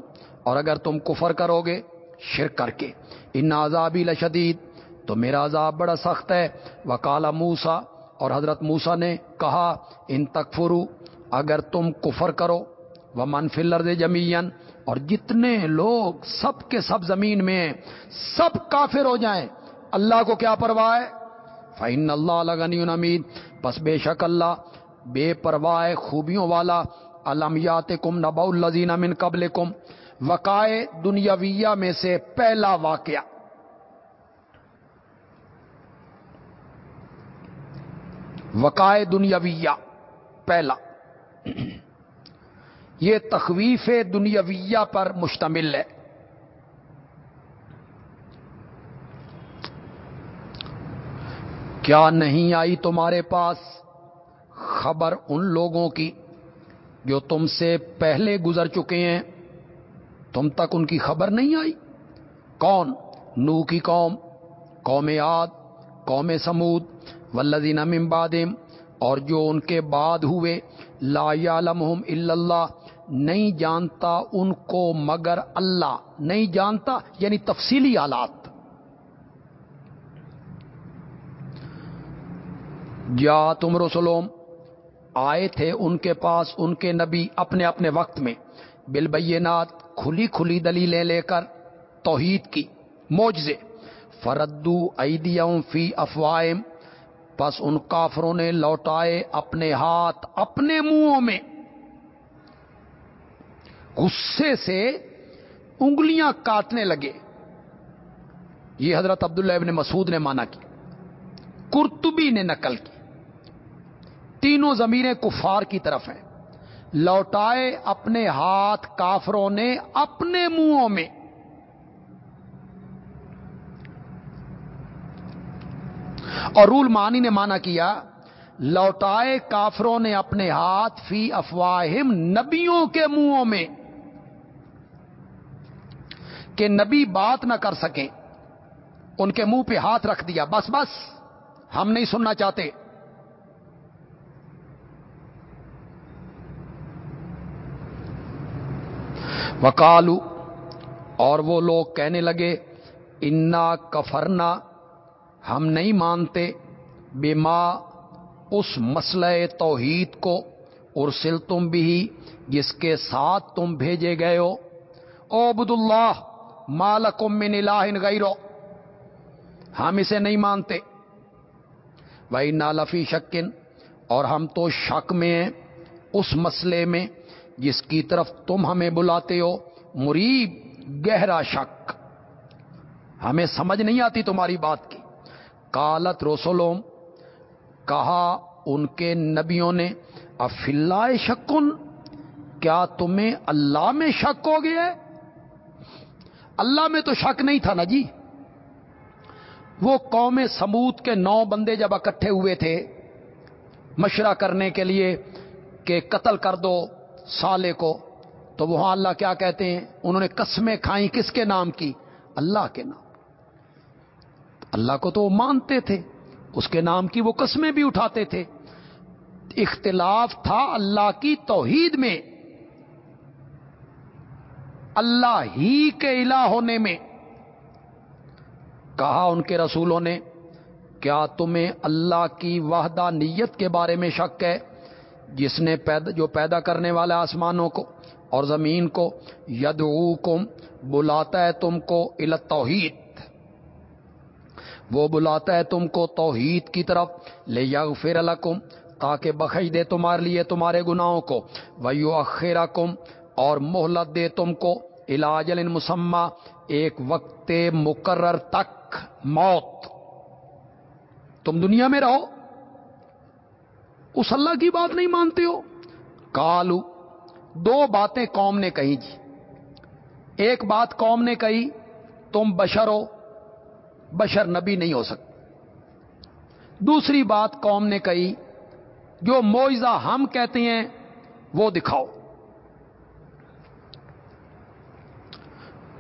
S1: اور اگر تم کفر کرو گے، شرک کر کے۔ ان عذابی لشدید، تو میرا عذاب بڑا سخت ہے۔ وکالا موسا اور حضرت موسا نے کہا، ان تکفرو اگر تم کفر کرو وہ منفلر دے جمین اور جتنے لوگ سب کے سب زمین میں ہیں سب کافر ہو جائیں، اللہ کو کیا پرواہ ہے؟ فعن اللہ لگنی امید بس بے شک اللہ بے پرواہ خوبیوں والا علمیات کم نبا الزین امن قبل کم وقائے دنیاویہ میں سے پہلا واقعہ۔ وقائے دنیاویہ، پہلا۔ یہ تخویف دنیاویہ پر مشتمل ہے۔ کیا نہیں آئی تمہارے پاس خبر ان لوگوں کی جو تم سے پہلے گزر چکے ہیں؟ تم تک ان کی خبر نہیں آئی؟ کون؟ نو کی قوم قوم یاد قوم سمود ولزین امبادم اور جو ان کے بعد ہوئے، لا یعلمہم الا اللہ، نہیں جانتا ان کو مگر اللہ، نہیں جانتا یعنی تفصیلی آلات۔ جا تم رسولوم آئے تھے ان کے پاس ان کے نبی اپنے اپنے وقت میں، بالبینات، کھلی کھلی دلیلیں لے کر توحید کی موجزے فردو ایدیوں فی افوائم پس ان کافروں نے لوٹائے اپنے ہاتھ اپنے منہوں میں۔ غصے سے انگلیاں کاٹنے لگے۔ یہ حضرت عبداللہ ابن مسعود نے مانا کی کرتبی نے نقل کی۔ تینوں زمینیں کفار کی طرف ہیں۔ لوٹائے اپنے ہاتھ کافروں نے اپنے منہوں میں۔ اور رول مانی نے مانا کیا، لوٹائے کافروں نے اپنے ہاتھ فی افواہم نبیوں کے منہوں میں، کہ نبی بات نہ کر سکیں۔ ان کے منہ پہ ہاتھ رکھ دیا، بس بس، ہم نہیں سننا چاہتے۔ وکالو اور وہ لوگ کہنے لگے، انا کفرنا ہم نہیں مانتے، بے ماں اس مسئلہ توحید کو ارسل تم بھی جس کے ساتھ تم بھیجے گئے ہو۔ او بد اللہ مالکم من الہ غیرو ہم اسے نہیں مانتے۔ بھائی نالفی شکن، اور ہم تو شک میں ہیں اس مسئلے میں جس کی طرف تم ہمیں بلاتے ہو۔ مریب، گہرا شک۔ ہمیں سمجھ نہیں آتی تمہاری بات کی۔ کالت رسولوم کہا ان کے نبیوں نے افلا شکن، کیا تمہیں اللہ میں شک ہو گیا اللہ میں تو شک نہیں تھا نا جی۔ وہ قوم سموت کے نو بندے جب اکٹھے ہوئے تھے، مشورہ کرنے کے لیے کہ قتل کر دو سالے کو، تو وہاں اللہ کیا کہتے ہیں؟ انہوں نے قسمیں کھائیں، کس کے نام کی؟ اللہ کے نام۔ اللہ کو تو وہ مانتے تھے، اس کے نام کی وہ قسمیں بھی اٹھاتے تھے۔ اختلاف تھا اللہ کی توحید میں۔ اللہ ہی کے الہ ہونے میں۔ کہا ان کے رسولوں نے، کیا تمہیں اللہ کی وحدہ نیت کے بارے میں شک ہے، جس نے پیدا، جو پیدا کرنے والے آسمانوں کو اور زمین کو ید بلاتا ہے تم کو الت توحید وہ بلاتا ہے تم کو توحید کی طرف لے یا فیر تاکہ بخش دے تمہارے لیے تمہارے گناہوں کو۔ ویو اخیرا کم اور مہلت دے تم کو۔ علاج مسمہ ایک وقت مقرر تک موت۔ تم دنیا میں رہو۔ اس اللہ کی بات نہیں مانتے ہو۔ کالو دو باتیں قوم نے کہی جی۔ ایک بات قوم نے کہی، تم بشر ہو۔ بشر نبی نہیں ہو سکتے۔ دوسری بات قوم نے کہی، جو موئزہ ہم کہتے ہیں، وہ دکھاؤ۔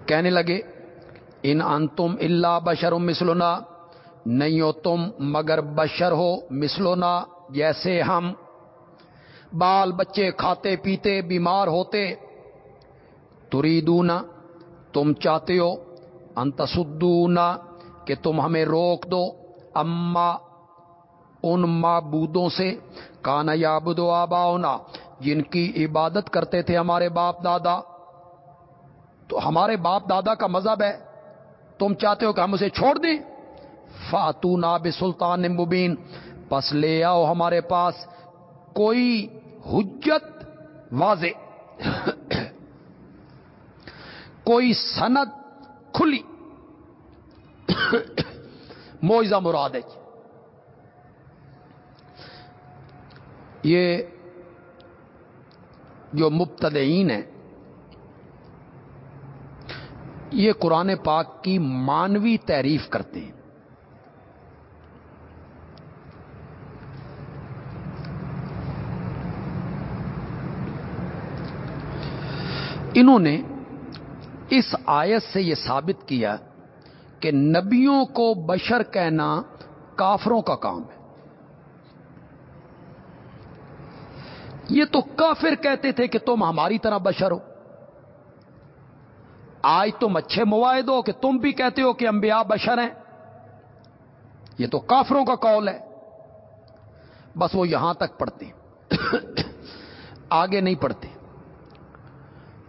S1: کہنے لگے، ان ان تم اللہ بشر مسلونا نہیں ہو تم مگر بشر ہو مسلونا جیسے ہم۔ بال بچے کھاتے پیتے بیمار ہوتے تریدونا تم چاہتے ہو انتسدونا کہ تم ہمیں روک دو۔ اما ان معبودوں سے، کانا یابد و آبا جن کی عبادت کرتے تھے ہمارے باپ دادا۔ تو ہمارے باپ دادا کا مذہب ہے۔ تم چاہتے ہو کہ ہم اسے چھوڑ دیں؟ فاتو ناب سلطان مبین، پس لے آؤ ہمارے پاس۔ کوئی حجت واضح۔ کوئی سند کھلی۔ موئزہ مراد ہے یہ جو مبتدئین ہیں یہ قرآن پاک کی مانوی تعریف کرتے ہیں انہوں نے اس آیت سے یہ ثابت کیا کہ نبیوں کو بشر کہنا کافروں کا کام ہے۔ یہ تو کافر کہتے تھے کہ تم ہماری طرح بشر ہو۔ آج تم اچھے مواعد ہو کہ تم بھی کہتے ہو کہ انبیاء بشر ہیں۔ یہ تو کافروں کا کال ہے۔ بس وہ یہاں تک پڑھتے آگے نہیں پڑھتے۔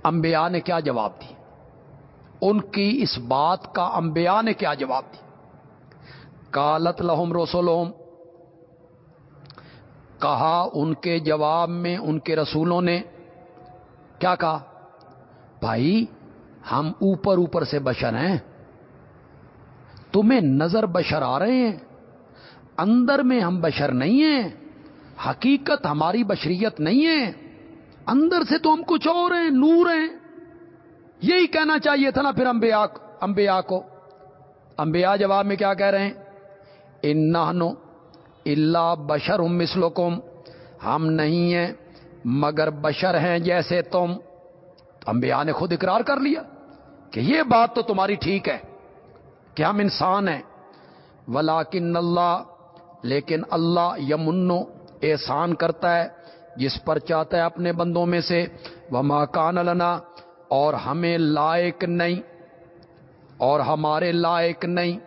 S1: انبیاء نے کیا جواب دی ان کی اس بات کا انبیاء نے کیا جواب دی کالت لہم رسولوم کہا ان کے جواب میں ان کے رسولوں نے، کیا کہا؟ بھائی، ہم اوپر اوپر سے بشر ہیں، تمہیں نظر بشر آ رہے ہیں، اندر میں ہم بشر نہیں ہیں، حقیقت ہماری بشریت نہیں ہے، اندر سے تو ہم کچھ اور ہیں، نور ہیں۔ یہی کہنا چاہیے تھا نا پھر انبیاء انبیاء کو۔ انبیاء جواب میں کیا کہہ رہے ہیں؟ ان اللہ بشر مسلکم ہم نہیں ہیں، مگر بشر ہیں جیسے تم۔ انبیاء نے خود اقرار کر لیا کہ یہ بات تو تمہاری ٹھیک ہے کہ ہم انسان ہیں۔ ولاکن اللہ، لیکن اللہ یمنو، احسان کرتا ہے، جس پر چاہتا ہے اپنے بندوں میں سے۔ وہ ماکان لنا اور ہمیں لائق نہیں، اور ہمارے لائق نہیں۔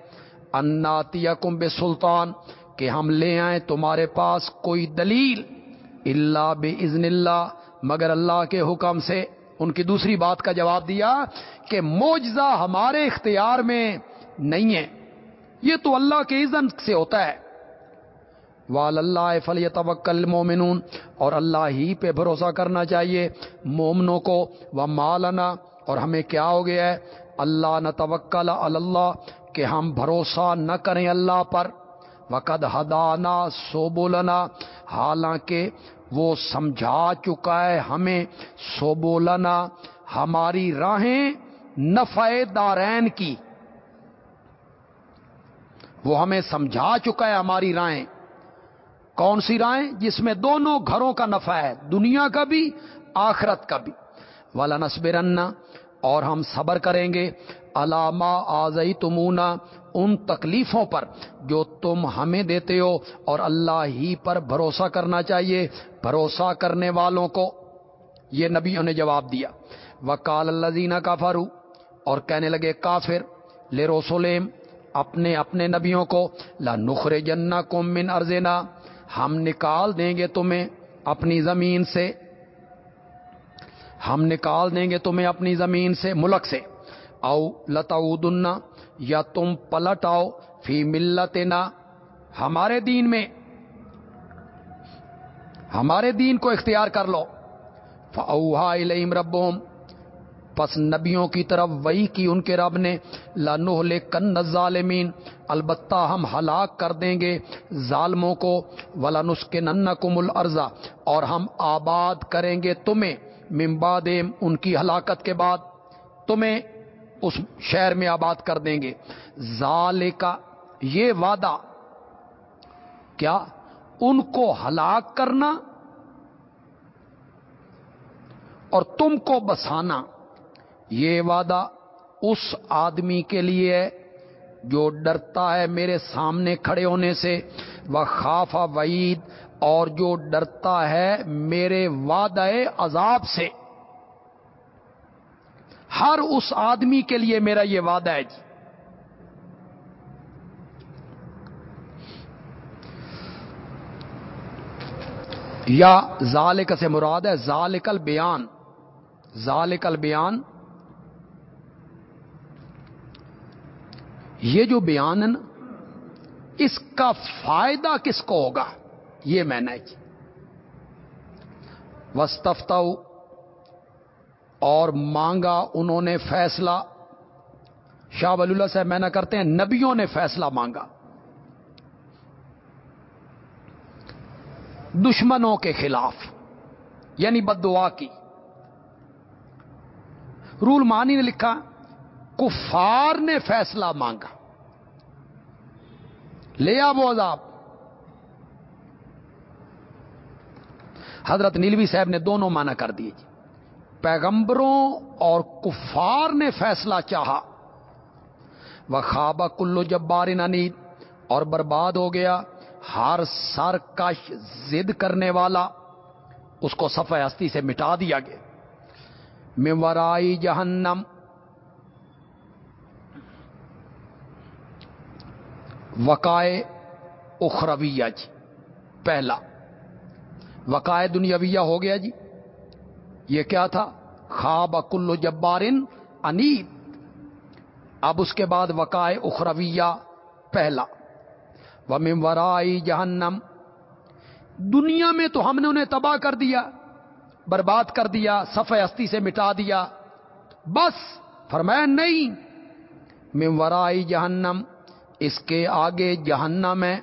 S1: اناتیا بے سلطان کہ ہم لے آئیں تمہارے پاس کوئی دلیل اللہ بے ازن اللہ۔ مگر اللہ کے حکم سے۔ ان کی دوسری بات کا جواب دیا کہ موجزہ ہمارے اختیار میں نہیں ہے۔ یہ تو اللہ کے اذن سے ہوتا ہے۔ وال اللہ فلی توکل مومنون۔ اور اللہ ہی پہ بھروسہ کرنا چاہیے مومنوں کو۔ وہ مالنا اور ہمیں کیا ہو گیا ہے؟ اللہ نہ توکل اللہ کہ ہم بھروسہ نہ کریں اللہ پر۔ وقد ہدانا سو بولنا حالانکہ وہ سمجھا چکا ہے ہمیں۔ سو بولنا ہماری راہیں نفع دارین کی۔ وہ ہمیں سمجھا چکا ہے ہماری رائے کون سی رائے؟ جس میں دونوں گھروں کا نفع ہے، دنیا کا بھی، آخرت کا بھی۔ والا نسبرنا اور ہم صبر کریں گے۔ علامہ آزئی تمونا ان تکلیفوں پر جو تم ہمیں دیتے ہو، اور اللہ ہی پر بھروسہ کرنا چاہیے۔ بھروسہ کرنے والوں کو یہ نبیوں نے جواب دیا۔ وکال اللہ زینہ کا فارو اور کہنے لگے، کافر لے روسولیم اپنے اپنے نبیوں کو لا نخر جنا کو من ارزینا ہم نکال دیں گے تمہیں اپنی زمین سے۔ ہم نکال دیں گے تمہیں اپنی زمین سے، ملک سے۔ او لتا یا تم پلٹ آؤ فی ملت ہمارے دین میں۔ ہمارے دین کو اختیار کر لو۔ فوہا علیم ربوم پس نبیوں کی طرف وہی کی ان کے رب نے لانو لے کن ظالمین البتہ ہم ہلاک کر دیں گے ظالموں کو ولا نسخے نن کم الرزا اور ہم آباد کریں گے تمہیں ممباد ان کی ہلاکت کے بعد، تمہیں اس شہر میں آباد کر دیں گے۔ ظال کا یہ وعدہ، کیا ان کو ہلاک کرنا اور تم کو بسانا۔ یہ وعدہ اس آدمی کے لیے جو ڈرتا ہے میرے سامنے کھڑے ہونے سے، وہ خافا وعید، اور جو ڈرتا ہے میرے وعدہ عذاب سے۔ ہر اس آدمی کے لیے میرا یہ وعدہ ہے جی۔ یا ذالک سے مراد ہے ذالکل بیان ذالکل بیان یہ جو بیان ہے نا، اس کا فائدہ کس کو ہوگا؟ یہ میں نے وسطفتا اور مانگا انہوں نے فیصلہ۔ شاہ ولی اللہ صاحب، میں نہ کرتے ہیں، نبیوں نے فیصلہ مانگا۔ دشمنوں کے خلاف یعنی بد دعا کی۔ رول مانی نے لکھا کفار نے فیصلہ مانگا۔ لیا وہ عذاب۔ حضرت نیلوی صاحب نے دونوں مانا کر دیے جی۔ پیغمبروں اور کفار نے فیصلہ چاہا۔ وہ خوابہ کلو جبار نید اور برباد ہو گیا۔ ہر سر کش زد کرنے والا۔ اس کو صفحہ ہستی سے مٹا دیا گیا۔ ممورائی جہنم۔ وقائے اخرویہ جی پہلا۔ وقائے دنیاویہ ہو گیا جی۔ یہ کیا تھا؟ خواب کلو جبارن انیب۔ اب اس کے بعد وقائے اخرویہ پہلا۔ و ممورائی جہنم۔ دنیا میں تو ہم نے انہیں تباہ کر دیا، برباد کر دیا، صفحہ ہستی سے مٹا دیا۔ بس، فرمایا نہیں۔ ممورائی جہنم۔ اس کے آگے جہنم ہے۔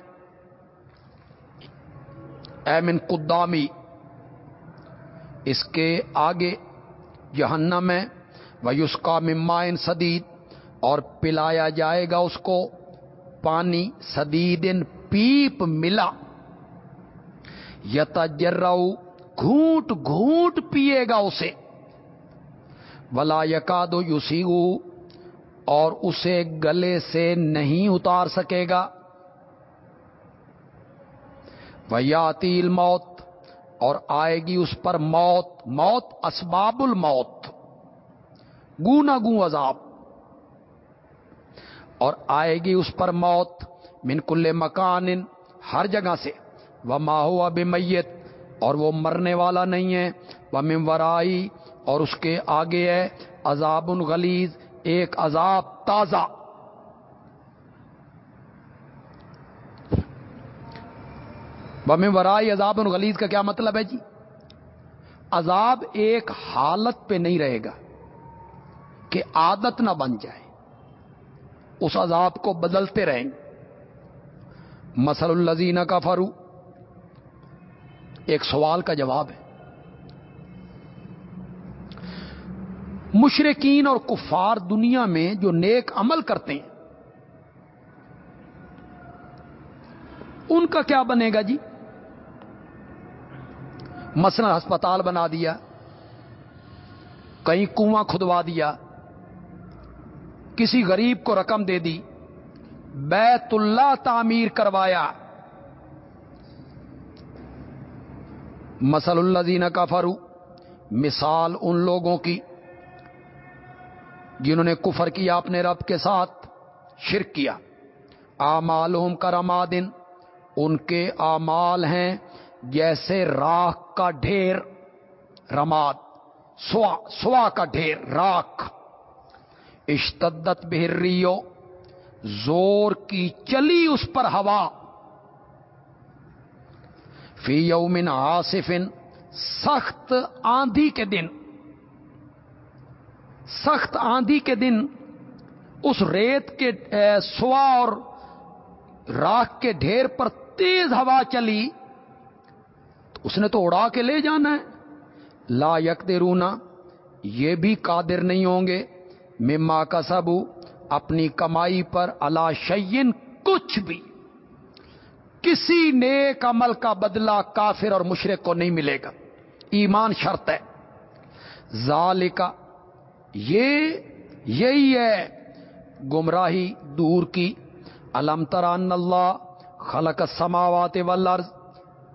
S1: ایمن قدامی، اس کے آگے جہنم ہے۔ ویوس کا ممائن سدید، اور پلایا جائے گا اس کو۔ پانی سدید پیپ ملا۔ یتا گھونٹ گھونٹ پیے گا اسے۔ ولا یقاد یوسی اور اسے گلے سے نہیں اتار سکے گا۔ ویاتیل موت اور آئے گی اس پر موت۔ موت اسباب الموت۔ گو گو عذاب۔ اور آئے گی اس پر موت۔ من کل مکان ہر جگہ سے۔ وہ ماہو اب میت اور وہ مرنے والا نہیں ہے۔ وہ ممورائی اور اس کے آگے ہے۔ عذاب الغلیز ایک عذاب تازہ۔ بم ورائی عذاب الغلیز کا کیا مطلب ہے جی؟ عذاب ایک حالت پہ نہیں رہے گا کہ عادت نہ بن جائے۔ اس عذاب کو بدلتے رہیں۔ گے مسل الزین کا فرو ایک سوال کا جواب ہے۔ مشرقین اور کفار دنیا میں جو نیک عمل کرتے ہیں۔ ان کا کیا بنے گا جی؟ مثلا ہسپتال بنا دیا، کہیں کنواں کھدوا دیا، کسی غریب کو رقم دے دی، بیت اللہ تعمیر کروایا۔ مسل اللہ زین کا فرو مثال ان لوگوں کی۔ جنہوں نے کفر کیا اپنے رب کے ساتھ، شرک کیا۔ آمال کرمادن، ان کے آمال ہیں جیسے راکھ کا ڈھیر، رماد، سوا سوا کا ڈھیر، راکھ۔ اشتدت بہریو زور کی چلی اس پر ہوا۔ فی یومن آصفن سخت آندھی کے دن۔ سخت آندھی کے دن اس ریت کے سوا اور راکھ کے ڈھیر پر تیز ہوا چلی، تو اس نے تو اڑا کے لے جانا ہے۔ لا یک رونا یہ بھی قادر نہیں ہوں گے۔ مما کا سبو اپنی کمائی پر اللہ شعین کچھ بھی۔ کسی نیک عمل کا بدلہ کافر اور مشرق کو نہیں ملے گا۔ ایمان شرط ہے۔ ذالکا یہ یہی ہے گمراہی دور کی۔ علم تران اللہ خلق سماوات والارض،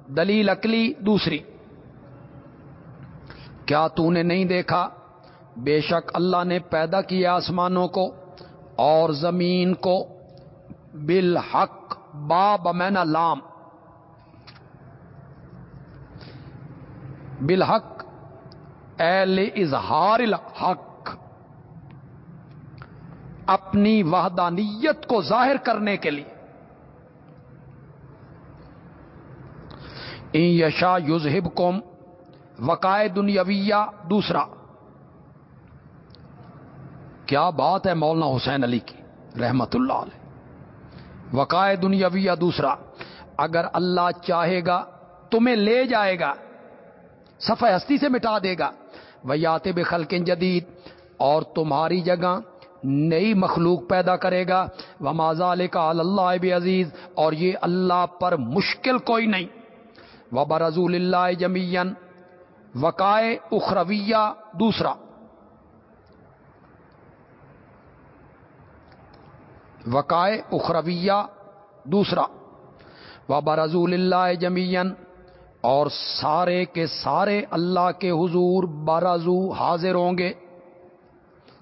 S1: دلیل اکلی دوسری۔ کیا تو نے نہیں دیکھا؟ بے شک اللہ نے پیدا کیا آسمانوں کو اور زمین کو۔ بالحق، باب مین لام۔ بالحق ایل اظہار الحق۔ اپنی وحدانیت کو ظاہر کرنے کے لیے۔ یشا یوزہب کوم وقائے دنیاویہ دوسرا۔ کیا بات ہے مولانا حسین علی کی؟ رحمت اللہ علیہ۔ وقائے دنیاویہ دوسرا۔ اگر اللہ چاہے گا، تمہیں لے جائے گا، صفحہ ہستی سے مٹا دے گا۔ ویات بخلقن جدید۔ اور تمہاری جگہ نئی مخلوق پیدا کرے گا۔ وہ ماضال کا اللہ عزیز اور یہ اللہ پر مشکل کوئی نہیں۔ و برضول اللہ جمین وقائے اخرویہ دوسرا۔ وقائے اخرویہ دوسرا۔ و برضول اللہ جمین اور سارے کے سارے اللہ کے حضور برضو حاضر ہوں گے۔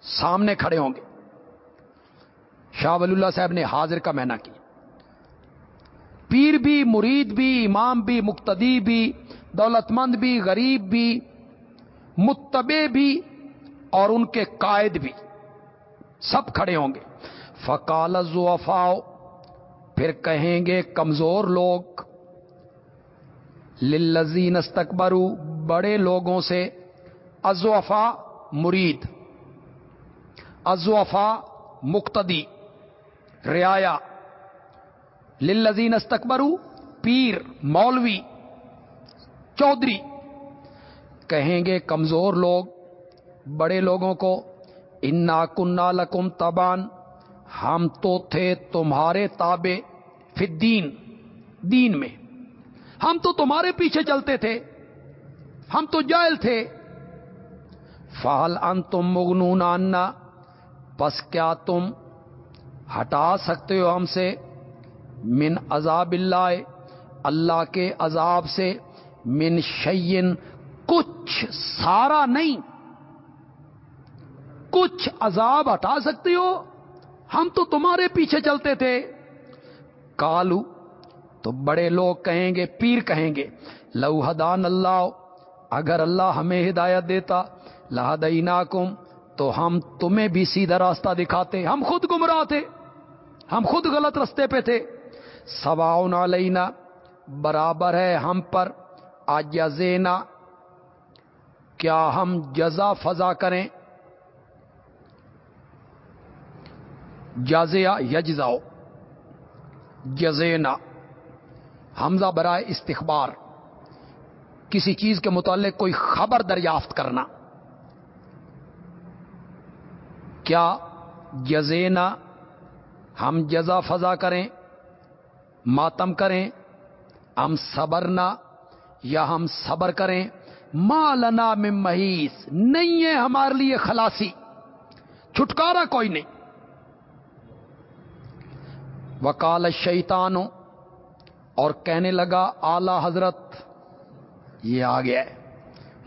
S1: سامنے کھڑے ہوں گے۔ شاہ ولی اللہ صاحب نے حاضر کا مینا کیا۔ پیر بھی، مرید بھی، امام بھی، مقتدی بھی دولت مند بھی، غریب بھی متبے بھی، اور ان کے قائد بھی۔ سب کھڑے ہوں گے۔ فقال زوفاؤ پھر کہیں گے کمزور لوگ للزین استکبرو بڑے لوگوں سے ازوفا مرید۔ ازوفا مقتدی۔ رعایا۔ للزین استکبرو، پیر، مولوی، چودھری۔ کہیں گے کمزور لوگ، بڑے لوگوں کو، انا کنا لکم تبان ہم تو تھے تمہارے تابے پھر دین میں۔ ہم تو تمہارے پیچھے چلتے تھے، ہم تو جائل تھے۔ فہل ان تم مغنون آنا پس کیا تم ہٹا سکتے ہو ہم سے؟ من عذاب اللہ اللہ کے عذاب سے من شعین کچھ سارا نہیں۔ کچھ عذاب ہٹا سکتے ہو؟ ہم تو تمہارے پیچھے چلتے تھے۔ کالو تو بڑے لوگ کہیں گے، پیر کہیں گے، لو حدان اللہ، اگر اللہ ہمیں ہدایت دیتا لہدینا تو ہم تمہیں بھی سیدھا راستہ دکھاتے، ہم خود گمراہ تھے۔ ہم خود غلط رستے پہ تھے۔ سواؤن علینا، برابر ہے ہم پر آج زینا کیا ہم جزا فضا کریں؟ جازیا یجزاؤ۔ جزینا۔ حمزہ برائے استخبار۔ کسی چیز کے متعلق کوئی خبر دریافت کرنا۔ کیا جزینا ہم جزا فضا کریں، ماتم کریں، ہم صبرنا یا ہم صبر کریں، مالنا میں محیث، نہیں ہے ہمارے لیے خلاصی، چھٹکارا کوئی نہیں۔ وکال شیطانوں اور کہنے لگا اعلی حضرت، یہ آ گیا ہے۔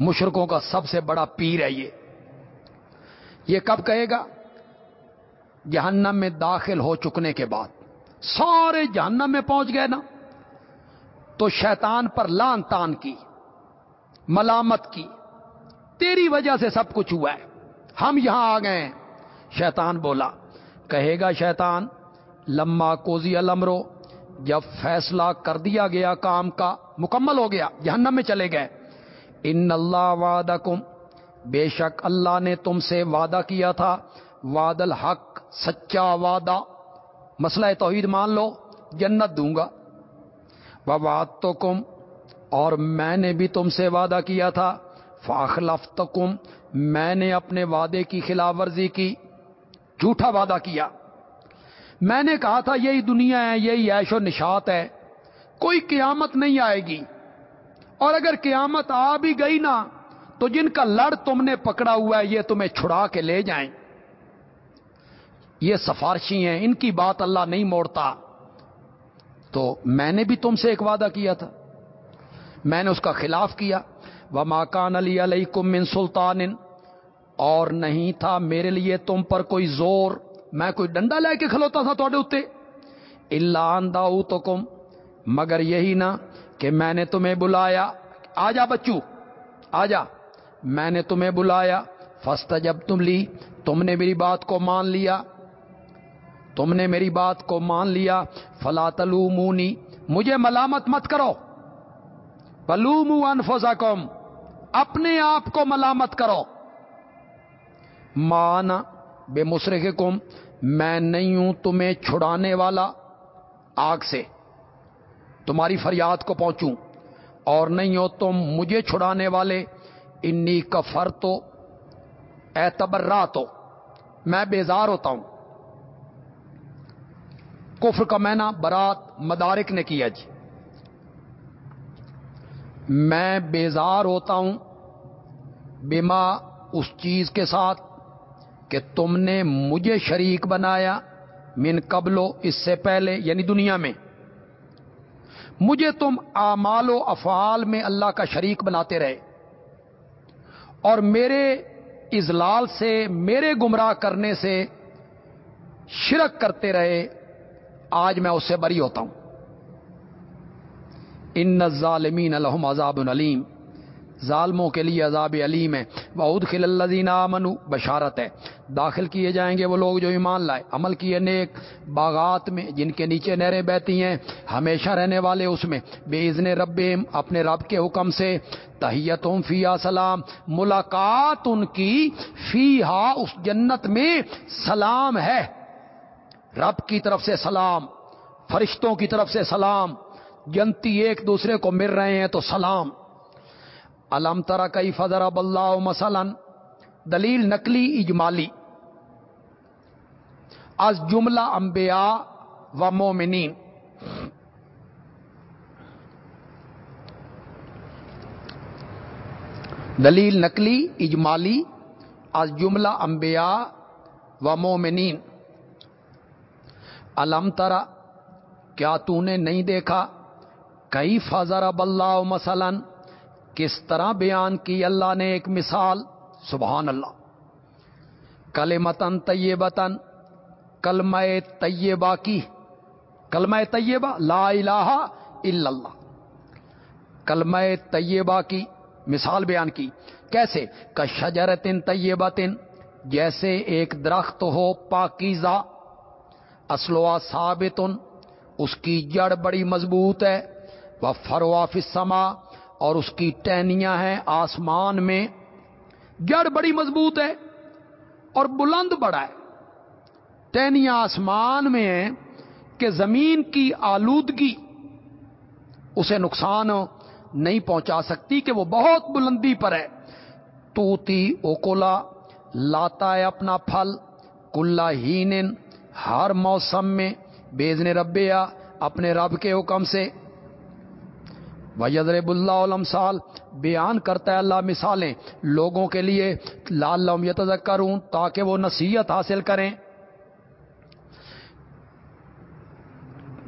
S1: مشرقوں کا سب سے بڑا پیر ہے یہ۔ یہ کب کہے گا؟ جہنم میں داخل ہو چکنے کے بعد سارے جہنم میں پہنچ گئے نا تو شیطان پر لان تان کی، ملامت کی۔ تیری وجہ سے سب کچھ ہوا ہے۔ ہم یہاں آ گئے ہیں۔ شیطان بولا، کہے گا شیطان لما کوزی المرو جب فیصلہ کر دیا گیا کام کا، مکمل ہو گیا، جہنم میں چلے گئے۔ ان اللہ وعدہ بے شک اللہ نے تم سے وعدہ کیا تھا۔ وعد الحق، سچا وعدہ۔ مسئلہ توحید مان لو، جنت دوں گا۔ واد تو کم اور میں نے بھی تم سے وعدہ کیا تھا۔ فاخلف میں نے اپنے وعدے کی خلاف ورزی کی۔ جھوٹا وعدہ کیا۔ میں نے کہا تھا، یہی دنیا ہے، یہی عیش و نشات ہے۔ کوئی قیامت نہیں آئے گی۔ اور اگر قیامت آ بھی گئی نا، تو جن کا لڑ تم نے پکڑا ہوا ہے، یہ تمہیں چھڑا کے لے جائیں۔ یہ سفارشی ہیں، ان کی بات اللہ نہیں موڑتا۔ تو میں نے بھی تم سے ایک وعدہ کیا تھا۔ میں نے اس کا خلاف کیا۔ وہ ماکان علی علیہ کم سلطان۔ اور نہیں تھا میرے لیے تم پر کوئی زور۔ میں کوئی ڈنڈا لے کے کھلوتا تھا تھوڑے اتنے اللہ تو کم مگر یہی نا کہ میں نے تمہیں بلایا۔ آ جا بچو آ جا میں نے تمہیں بلایا۔ فسٹ جب تم لی تم نے میری بات کو مان لیا۔ تم نے میری بات کو مان لیا، فلا تلومونی، مجھے ملامت مت کرو۔ بلوم انفوزا اپنے آپ کو ملامت کرو۔ مانا بے مسرے میں نہیں ہوں تمہیں چھڑانے والا آگ سے۔ تمہاری فریاد کو پہنچوں۔ اور نہیں ہو تم مجھے چھڑانے والے، انی کفر تو اعتبر تو میں بیزار ہوتا ہوں۔ کفر کا مینا برات مدارک نے کیا جی۔ میں بیزار ہوتا ہوں بیما اس چیز کے ساتھ کہ تم نے مجھے شریک بنایا من قبلو اس سے پہلے یعنی دنیا میں۔ مجھے تم اعمال و افعال میں اللہ کا شریک بناتے رہے۔ اور میرے اضلال سے، میرے گمراہ کرنے سے شرک کرتے رہے۔ آج میں اس سے بری ہوتا ہوں۔ ان ظالمین الحم عذاب العلیم ظالموں کے لیے عذاب علیم ہے۔ بہت خل اللہ بشارت ہے۔ داخل کیے جائیں گے وہ لوگ جو ایمان لائے۔ عمل کیے نیک۔ باغات میں جن کے نیچے نہریں بہتی ہیں، ہمیشہ رہنے والے اس میں۔ بے عزن رب اپنے رب کے حکم سے۔ تحیتوں فیا سلام۔ ملاقات ان کی فی ہا اس جنت میں سلام ہے۔ رب کی طرف سے سلام، فرشتوں کی طرف سے سلام، جنتی ایک دوسرے کو مل رہے ہیں تو سلام۔ علم ترا کئی فضر اب اللہ مثلاً؟ دلیل نقلی اجمالی۔ از جملہ انبیاء و مومنین۔ دلیل نقلی اجمالی۔ از جملہ انبیاء و مومنین۔ علم ترا، کیا تو نے نہیں دیکھا؟ کئی فضر اللہ مثلاً؟ کس طرح بیان کی اللہ نے ایک مثال؟ سبحان اللہ۔ کل متن طیبتن کلمہ طیبہ کی۔ کلمہ طیبہ، لا الہ الا اللہ۔ کلمہ طیبہ کی مثال بیان کی۔ کیسے؟ کشجرتن طیبتن، جیسے ایک درخت ہو پاکیزہ۔ اسلوا ثابتن اس کی جڑ بڑی مضبوط ہے، وہ فروا فسما اور اس کی ٹہنیاں ہیں آسمان میں۔ جڑ بڑی مضبوط ہے اور بلند بڑا ہے۔ ٹہنیاں آسمان میں ہیں کہ زمین کی آلودگی اسے نقصان نہیں پہنچا سکتی کہ وہ بہت بلندی پر ہے۔ توتی اوکولا لاتا ہے اپنا پھل، کلا ہین ہر موسم میں بیزن ربیا اپنے رب کے حکم سے۔ وزرب اللہ علم سال بیان کرتا ہے اللہ مثالیں لوگوں کے لیے۔ لال لم کروں تاکہ وہ نصیحت حاصل کریں۔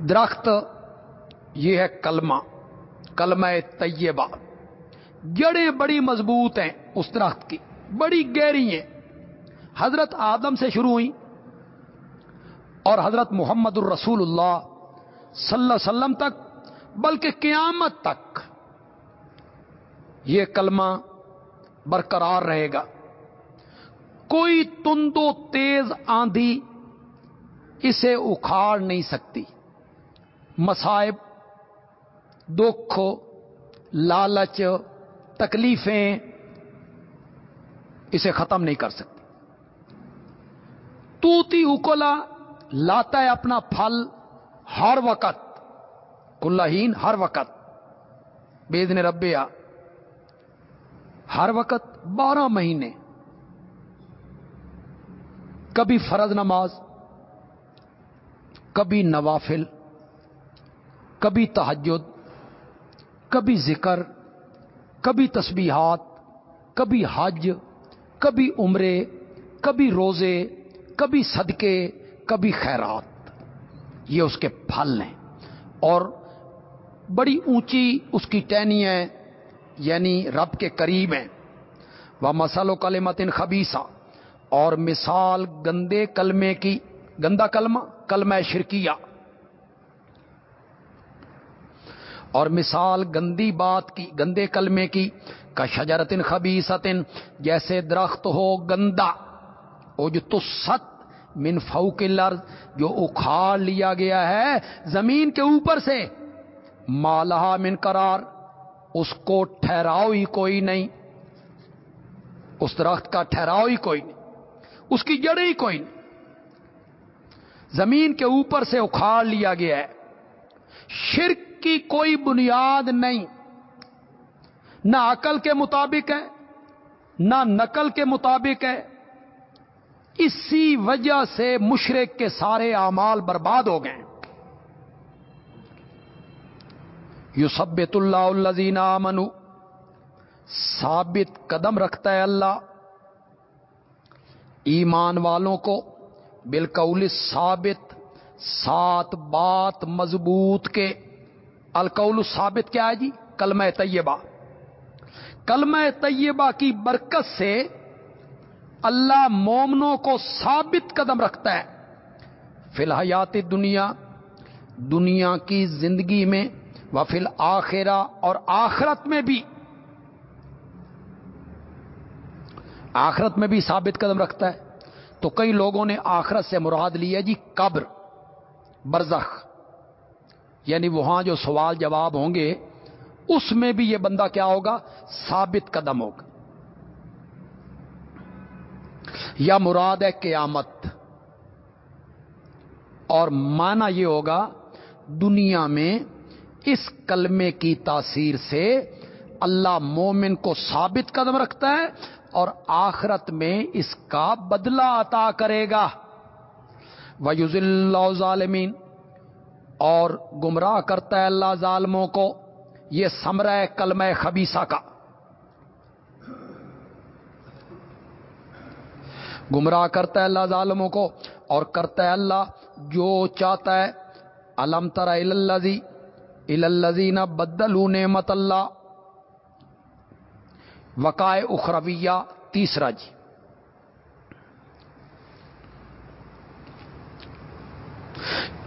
S1: درخت، یہ ہے کلمہ کلمہ طیبہ۔ جڑیں بڑی مضبوط ہیں اس درخت کی، بڑی گہری ہیں۔ حضرت آدم سے شروع ہوئی اور حضرت محمد الرسول اللہ صلی اللہ علیہ وسلم تک، بلکہ قیامت تک یہ کلمہ برقرار رہے گا۔ کوئی تند و تیز آندھی اسے اکھاڑ نہیں سکتی۔ مسائب دکھ، لالچ، تکلیفیں اسے ختم نہیں کر سکتی۔ توتی اکولا لاتا ہے اپنا پھل ہر وقت، کلہین ہر وقت بیدن ربیا ہر وقت بارہ مہینے۔ کبھی فرض نماز، کبھی نوافل، کبھی تحجد کبھی ذکر، کبھی تسبیحات، کبھی حج، کبھی عمرے، کبھی روزے، کبھی صدقے کبھی خیرات، یہ اس کے پھل ہیں۔ اور بڑی اونچی اس کی ٹہنی ہے یعنی رب کے قریب ہیں۔ وہ مسل و کلمتن خبیسا اور مثال گندے کلمے کی، گندا کلمہ کلمہ شرکیہ۔ اور مثال گندی بات کی، گندے کلمے کی کا شجرتن خبیستن جیسے درخت ہو گندا وہ جو تو ست من فوق الارض، جو اکھاڑ لیا گیا ہے زمین کے اوپر سے۔ مالہ من قرار، اس کو ٹھہراؤ ہی کوئی نہیں۔ اس درخت کا ٹھہراؤ ہی کوئی نہیں۔ اس کی جڑیں ہی کوئی نہیں۔ زمین کے اوپر سے اکھاڑ لیا گیا ہے۔ شرک کی کوئی بنیاد نہیں۔ نہ عقل کے مطابق ہے، نہ نقل کے مطابق ہے۔ اسی وجہ سے مشرق کے سارے اعمال برباد ہو گئے۔ یو سبت اللہ الزین منو ثابت قدم رکھتا ہے اللہ ایمان والوں کو بالکول ثابت سات بات مضبوط کے۔ القول ثابت کیا ہے جی؟ کلمہ طیبہ۔ کلمہ طیبہ کی برکت سے اللہ مومنوں کو ثابت قدم رکھتا ہے۔ فی الحیات دنیا دنیا کی زندگی میں و فل آخرا اور آخرت میں بھی۔ آخرت میں بھی ثابت قدم رکھتا ہے۔ تو کئی لوگوں نے آخرت سے مراد لیا جی قبر، برزخ۔ یعنی وہاں جو سوال جواب ہوں گے، اس میں بھی یہ بندہ کیا ہوگا؟ ثابت قدم ہوگا۔ یا مراد ہے قیامت۔ اور مانا یہ ہوگا دنیا میں اس کلمے کی تاثیر سے اللہ مومن کو ثابت قدم رکھتا ہے اور آخرت میں اس کا بدلہ عطا کرے گا۔ ویوز اللہ ظالمین اور گمراہ کرتا ہے اللہ ظالموں کو۔ یہ سمرہ کلمہ خبیصہ کا۔ گمراہ کرتا ہے اللہ ظالموں کو اور کرتا ہے اللہ جو چاہتا ہے۔ علم ترا الزی الزین بدل نعمت اللہ۔ وقائے اخرویہ تیسرا جی۔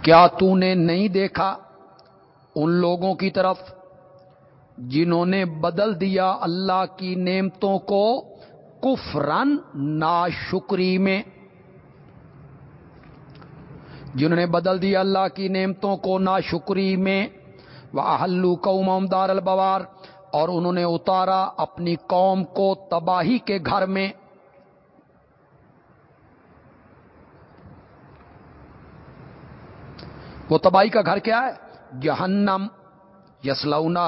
S1: کیا تو نے نہیں دیکھا ان لوگوں کی طرف جنہوں نے بدل دیا اللہ کی نعمتوں کو؟ کفرن ناشکری میں۔ جنہوں نے بدل دیا اللہ کی نعمتوں کو ناشکری میں وہ ہلو قوم دار البوار، اور انہوں نے اتارا اپنی قوم کو تباہی کے گھر میں۔ وہ تباہی کا گھر کیا ہے؟ جہنم یسلونا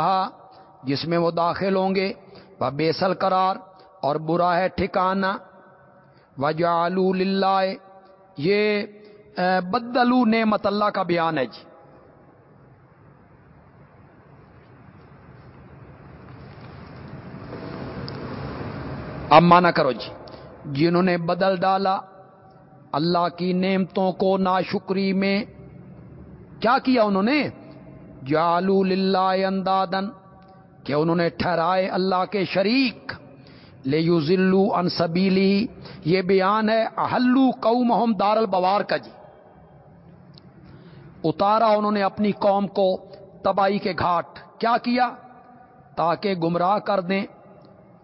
S1: جس میں وہ داخل ہوں گے۔ وہ بیسل قرار اور برا ہے ٹھکانا وجالو للہ یہ بدلو نعمت اللہ کا بیان ہے جی۔ اب مانا کرو جی جنہوں نے بدل ڈالا اللہ کی نعمتوں کو ناشکری میں، کیا کیا انہوں نے؟ جالو للہ اندادن کہ انہوں نے ٹھہرائے اللہ کے شریک۔ لے یو ذلو انصبیلی یہ بیان ہے اہلو قوم دار البوار کا جی۔ اتارا انہوں نے اپنی قوم کو تباہی کے گھاٹ۔ کیا کیا؟ تاکہ گمراہ کر دیں۔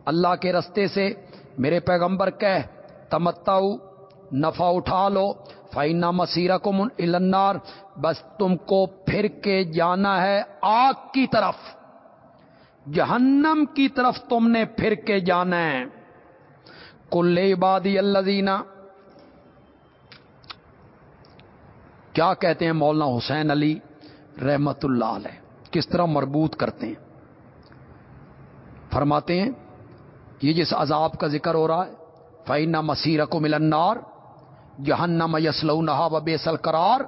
S1: اللہ کے رستے سے میرے پیغمبر کہہ تمتاؤ نفع اٹھا لو۔ فائنا مسیرہ کو النار۔ بس تم کو پھر کے جانا ہے آگ کی طرف۔ جہنم کی طرف تم نے پھر کے جانا ہے۔ کل عبادی اللہ کیا کہتے ہیں مولانا حسین علی رحمت اللہ علیہ؟ کس طرح مربوط کرتے ہیں؟ فرماتے ہیں، یہ جس عذاب کا ذکر ہو رہا ہے فائنا مسیرہ کو ملنار جہنم یسلو نہا و بیسل قرار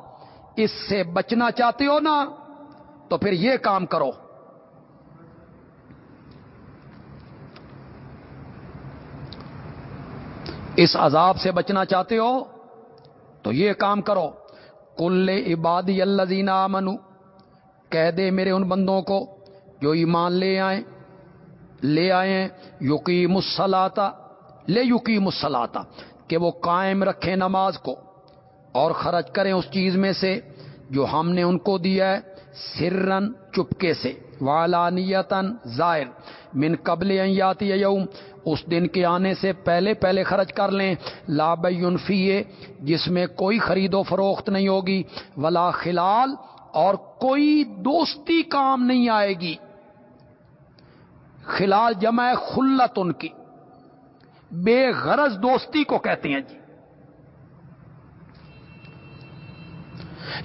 S1: اس سے بچنا چاہتے ہو نا، تو پھر یہ کام کرو۔ اس عذاب سے بچنا چاہتے ہو تو یہ کام کرو۔ کل عبادی اللہ دینا منو کہہ دے میرے ان بندوں کو جو ایمان لے آئیں لے آئیں یوکی مسلاتا لے یوکی مسلاتا کہ وہ قائم رکھیں نماز کو۔ اور خرچ کریں اس چیز میں سے جو ہم نے ان کو دیا ہے سرن چپکے سے والانیتن ظاہر، من قبل یاتی یوم اس دن کے آنے سے پہلے پہلے خرچ کر لیں۔ لابنفیے جس میں کوئی خرید و فروخت نہیں ہوگی۔ ولا خلال، اور کوئی دوستی کام نہیں آئے گی۔ خلال جمع خلت ان کی۔ بے غرض دوستی کو کہتے ہیں جی۔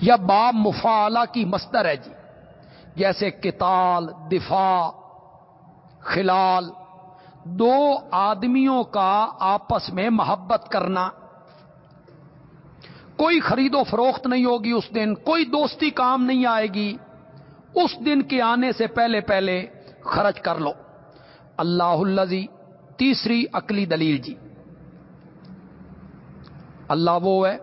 S1: یا باب مفالہ کی مستر ہے جی۔ جیسے کتال دفاع، خلال۔ دو آدمیوں کا آپس میں محبت کرنا۔ کوئی خرید و فروخت نہیں ہوگی اس دن، کوئی دوستی کام نہیں آئے گی۔ اس دن کے آنے سے پہلے پہلے خرچ کر لو۔ اللہ الزی تیسری عقلی دلیل جی۔ اللہ وہ ہے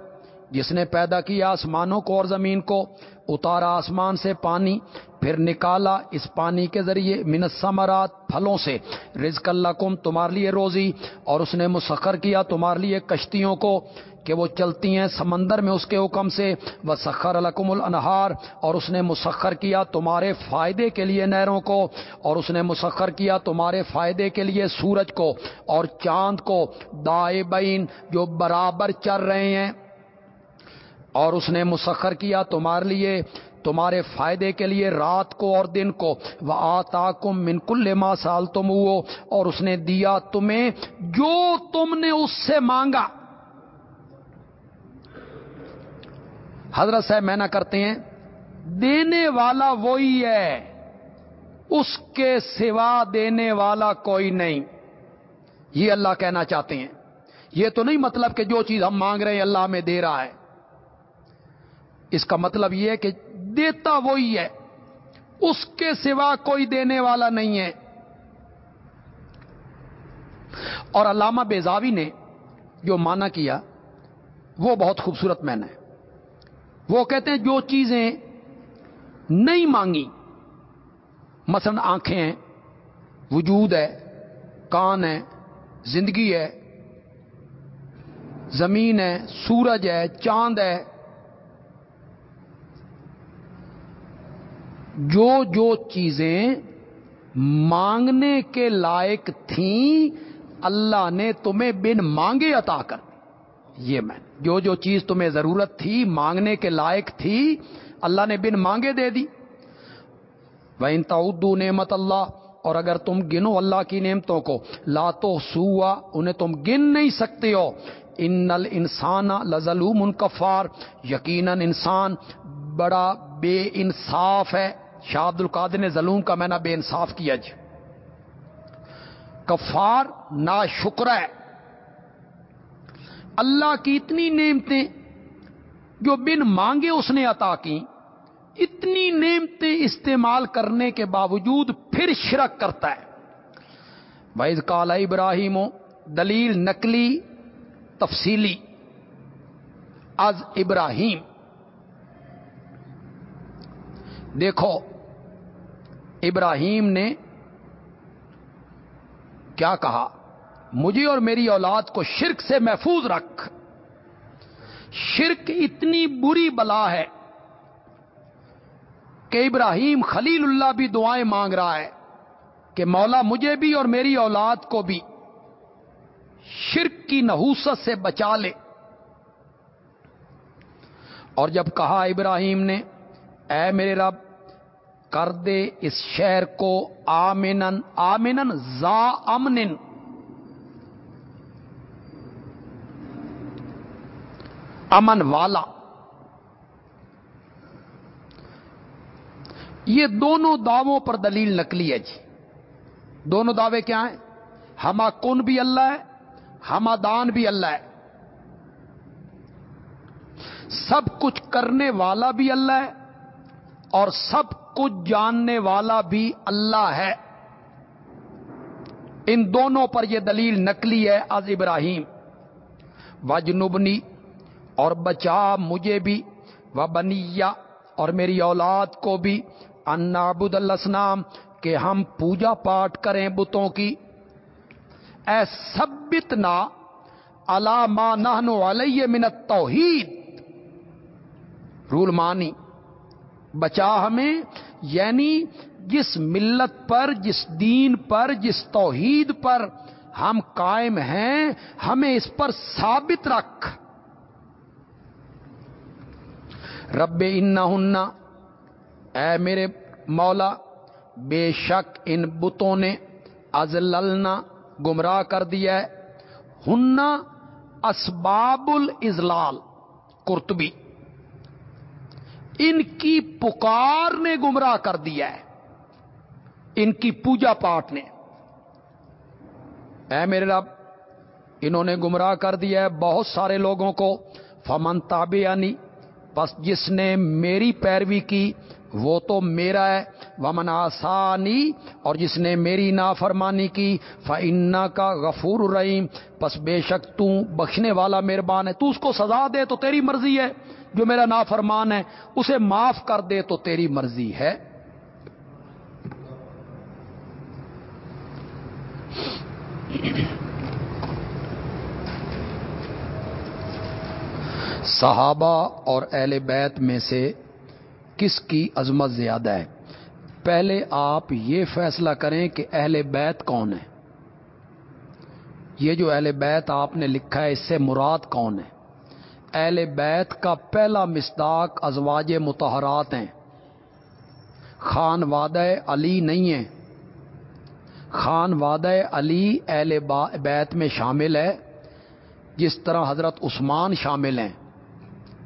S1: جس نے پیدا کیا آسمانوں کو اور زمین کو۔ اتارا آسمان سے پانی، پھر نکالا اس پانی کے ذریعے منت سمرات پھلوں سے۔ رزق اللہ کم تمہارے لیے روزی، اور اس نے مسخر کیا تمہارے لیے کشتیوں کو کہ وہ چلتی ہیں سمندر میں اس کے حکم سے۔ وہ سخر القم الانہار اور اس نے مسخر کیا تمہارے فائدے کے لیے نہروں کو۔ اور اس نے مسخر کیا تمہارے فائدے کے لیے سورج کو۔ اور چاند کو دائے بین جو برابر چل رہے ہیں۔ اور اس نے مسخر کیا تمہارے لیے، تمہارے فائدے کے لیے، رات کو اور دن کو۔ وہ آتا کم منکل ماں سال تم اور اس نے دیا تمہیں جو تم نے اس سے مانگا۔ حضرت صاحب، میں نہ کرتے ہیں، دینے والا وہی ہے، اس کے سوا دینے والا کوئی نہیں۔ یہ اللہ کہنا چاہتے ہیں۔ یہ تو نہیں مطلب کہ جو چیز ہم مانگ رہے ہیں، اللہ میں دے رہا ہے۔ اس کا مطلب یہ ہے کہ دیتا وہی ہے، اس کے سوا کوئی دینے والا نہیں ہے۔ اور علامہ بیزاوی نے جو مانا کیا، وہ بہت خوبصورت میں نے وہ کہتے ہیں جو چیزیں نہیں مانگی، مثلا آنکھیں ہیں، وجود ہے، کان ہے، زندگی ہے، زمین ہے، سورج ہے، چاند ہے جو جو چیزیں مانگنے کے لائق تھیں، اللہ نے تمہیں بن مانگے عطا کر یہ میں، جو جو چیز تمہیں ضرورت تھی، مانگنے کے لائق تھی، اللہ نے بن مانگے دے دی۔ وہ ان تعدو نعمت اللہ اور اگر تم گنو اللہ کی نعمتوں کو لاتو سوا انہیں تم گن نہیں سکتے ہو۔ ان نل انسان لزلوم ان کفار یقیناً انسان بڑا بے انصاف ہے۔ شاہ عبد القادر نے ظلم کا میں نے بے انصاف کیا جی۔ کفار نا شکر ہے۔ اللہ کی اتنی نعمتیں جو بن مانگے اس نے عطا کی، اتنی نعمتیں استعمال کرنے کے باوجود پھر شرک کرتا ہے۔ ویز کالا ابراہیم دلیل نقلی، تفصیلی۔ از ابراہیم۔ دیکھو ابراہیم نے کیا کہا؟ مجھے اور میری اولاد کو شرک سے محفوظ رکھ۔ شرک اتنی بری بلا ہے کہ ابراہیم خلیل اللہ بھی دعائیں مانگ رہا ہے کہ مولا مجھے بھی اور میری اولاد کو بھی شرک کی نحوست سے بچا لے۔ اور جب کہا ابراہیم نے، اے میرے رب کر دے اس شہر کو آمنن آمنن زا امن۔ امن والا۔ یہ دونوں دعووں پر دلیل نکلی ہے جی۔ دونوں دعوے کیا ہیں؟ ہما کن بھی اللہ ہے، ہما دان بھی اللہ ہے۔ سب کچھ کرنے والا بھی اللہ ہے اور سب کچھ جاننے والا بھی اللہ ہے۔ ان دونوں پر یہ دلیل نکلی ہے از ابراہیم۔ وجنبنی اور بچا مجھے بھی۔ و بنیا اور میری اولاد کو بھی۔ انابود السلام کہ ہم پوجا پاٹ کریں بتوں کی۔ اے سبت نا علامہ نہنو علیہ منت توحید رول مانی۔ بچا ہمیں یعنی جس ملت پر، جس دین پر، جس توحید پر ہم قائم ہیں، ہمیں اس پر ثابت رکھ۔ رب ان اے میرے مولا، بے شک ان بتوں نے ازلنا گمراہ کر دیا ہے۔ ہننا اسباب الازلال کرتبی ان کی پکار نے گمراہ کر دیا ہے۔ ان کی پوجا پاٹ نے۔ اے میرے رب، انہوں نے گمراہ کر دیا ہے بہت سارے لوگوں کو۔ فمن تابعانی بس جس نے میری پیروی کی، وہ تو میرا ہے۔ ومن آسانی، اور جس نے میری نافرمانی کی فنا کا غفور الرحیم بس بے شک تو بخشنے والا مہربان ہے، تو اس کو سزا دے، تو تیری مرضی ہے۔ جو میرا نافرمان ہے، اسے معاف کر دے تو تیری مرضی ہے۔ صحابہ اور اہل بیت میں سے کس کی عظمت زیادہ ہے؟ پہلے آپ یہ فیصلہ کریں کہ اہل بیت کون ہے یہ جو اہل بیت آپ نے لکھا ہے، اس سے مراد کون ہے؟ اہل بیت کا پہلا مصداق ازواج متحرات ہیں۔ خان وادہ علی نہیں ہے۔ خان وادہ علی اہل بیت میں شامل ہے۔ جس طرح حضرت عثمان شامل ہیں،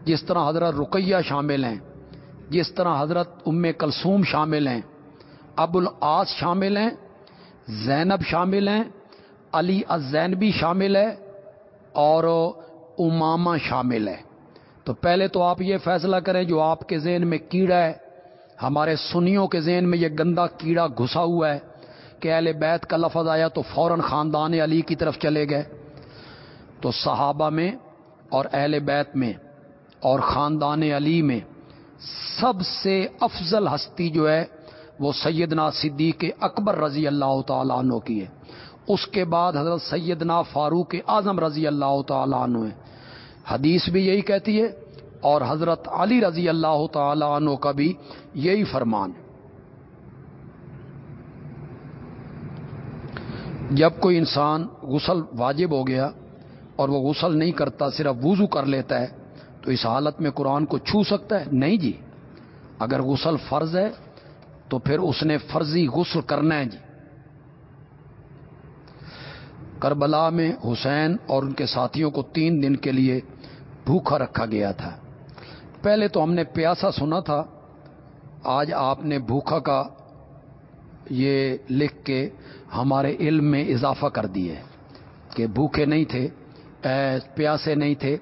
S1: جس طرح حضرت رقیہ شامل ہیں، جس طرح حضرت ام کلثوم شامل ہیں، ابو العاص شامل ہیں، زینب شامل ہیں، علی الزینبی شامل ہے اور اماما شامل ہے۔ تو پہلے تو آپ یہ فیصلہ کریں جو آپ کے ذہن میں کیڑا ہے، ہمارے سنیوں کے ذہن میں یہ گندا کیڑا گھسا ہوا ہے کہ اہل بیت کا لفظ آیا تو فوراً خاندان علی کی طرف چلے گئے۔ تو صحابہ میں اور اہل بیت میں اور خاندان علی میں سب سے افضل ہستی جو ہے وہ سیدنا صدیق اکبر رضی اللہ تعالیٰ عنہ کی ہے۔ اس کے بعد حضرت سیدنا فاروق اعظم رضی اللہ تعالیٰ عنہ حدیث بھی یہی کہتی ہے اور حضرت علی رضی اللہ تعالیٰ عنہ کا بھی یہی فرمان جب کوئی انسان غسل واجب ہو گیا اور وہ غسل نہیں کرتا، صرف وضو کر لیتا ہے، تو اس حالت میں قرآن کو چھو سکتا ہے؟ نہیں جی۔ اگر غسل فرض ہے، تو پھر اس نے فرضی غسل کرنا ہے جی۔ کربلا میں حسین اور ان کے ساتھیوں کو تین دن کے لیے بھوکا رکھا گیا تھا۔ پہلے تو ہم نے پیاسا سنا تھا، آج آپ نے بھوکا کا یہ لکھ کے ہمارے علم میں اضافہ کر دیے کہ بھوکے نہیں تھے پیاسے نہیں تھے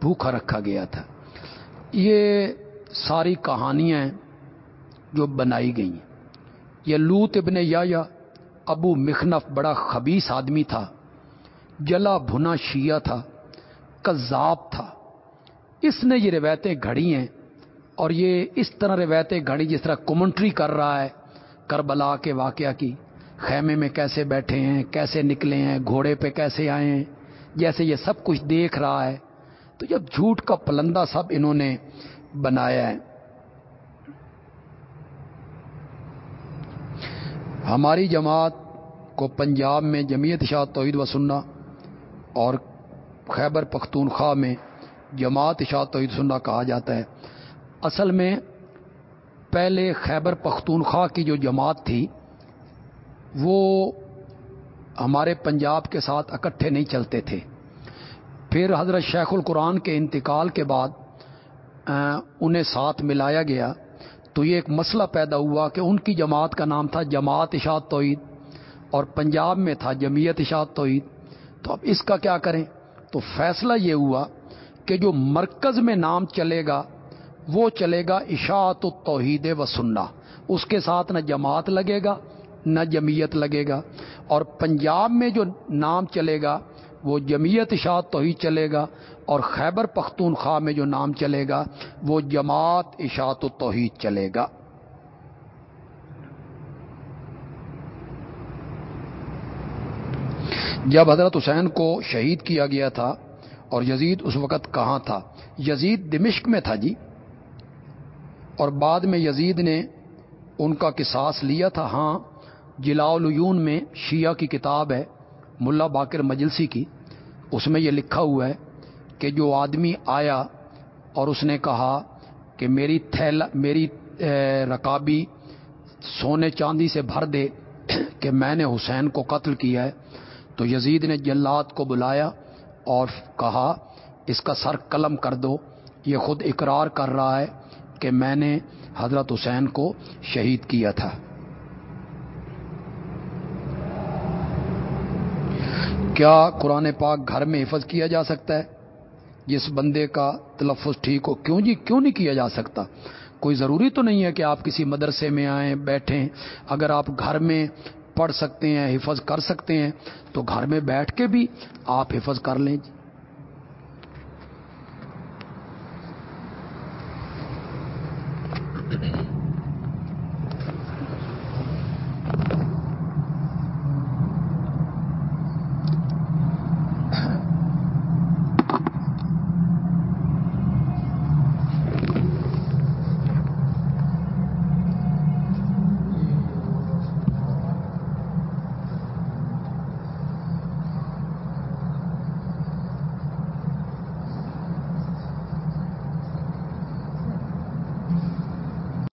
S1: بھوکا رکھا گیا تھا۔ یہ ساری کہانیاں جو بنائی گئی یہ لوت ابن یا یا ابو مخنف بڑا خبیص آدمی تھا، جلا بھنا شیعہ تھا، کذاب تھا۔ اس نے یہ روایتیں گھڑی ہیں اور یہ اس طرح روایتیں گھڑی جس طرح کومنٹری کر رہا ہے کربلا کے واقعہ کی۔ خیمے میں کیسے بیٹھے ہیں، کیسے نکلے ہیں، گھوڑے پہ کیسے آئے ہیں، جیسے یہ سب کچھ دیکھ رہا ہے۔ تو جب جھوٹ کا پلندہ سب انہوں نے بنایا ہے ہماری جماعت کو پنجاب میں جمعیت شاہ توحید و سننا اور خیبر پختونخوا میں جماعت شاہ توحید سننا کہا جاتا ہے۔ اصل میں پہلے خیبر پختونخوا کی جو جماعت تھی، وہ ہمارے پنجاب کے ساتھ اکٹھے نہیں چلتے تھے۔ پھر حضرت شیخ القرآن کے انتقال کے بعد انہیں ساتھ ملایا گیا۔ تو یہ ایک مسئلہ پیدا ہوا کہ ان کی جماعت کا نام تھا جماعت اشاعت توحید اور پنجاب میں تھا جمعیت اشاعت توحید تو اب اس کا کیا کریں؟ تو فیصلہ یہ ہوا کہ جو مرکز میں نام چلے گا، وہ چلے گا اشاعت توحید و سننا اس کے ساتھ نہ جماعت لگے گا، نہ جمعیت لگے گا۔ اور پنجاب میں جو نام چلے گا، وہ جمعیت اشاعت توحید چلے گا۔ اور خیبر پختونخوا میں جو نام چلے گا، وہ جماعت اشاعت توحید چلے گا۔ جب حضرت حسین کو شہید کیا گیا تھا اور یزید اس وقت کہاں تھا؟ یزید دمشق میں تھا جی۔ اور بعد میں یزید نے ان کا قصاص لیا تھا۔ ہاں جلا العیون میں شیعہ کی کتاب ہے، ملا باقر مجلسی کی، اس میں یہ لکھا ہوا ہے کہ جو آدمی آیا اور اس نے کہا کہ میری تھیلا میری رکابی سونے چاندی سے بھر دے کہ میں نے حسین کو قتل کیا ہے۔ تو یزید نے جلات کو بلایا اور کہا، اس کا سر قلم کر دو، یہ خود اقرار کر رہا ہے کہ میں نے حضرت حسین کو شہید کیا تھا۔ کیا قرآن پاک گھر میں حفظ کیا جا سکتا ہے؟ جس بندے کا تلفظ ٹھیک ہو، کیوں جی؟ کیوں نہیں کیا جا سکتا؟ کوئی ضروری تو نہیں ہے کہ آپ کسی مدرسے میں آئیں، بیٹھیں۔ اگر آپ گھر میں پڑھ سکتے ہیں، حفظ کر سکتے ہیں، تو گھر میں بیٹھ کے بھی آپ حفظ کر لیں۔ جی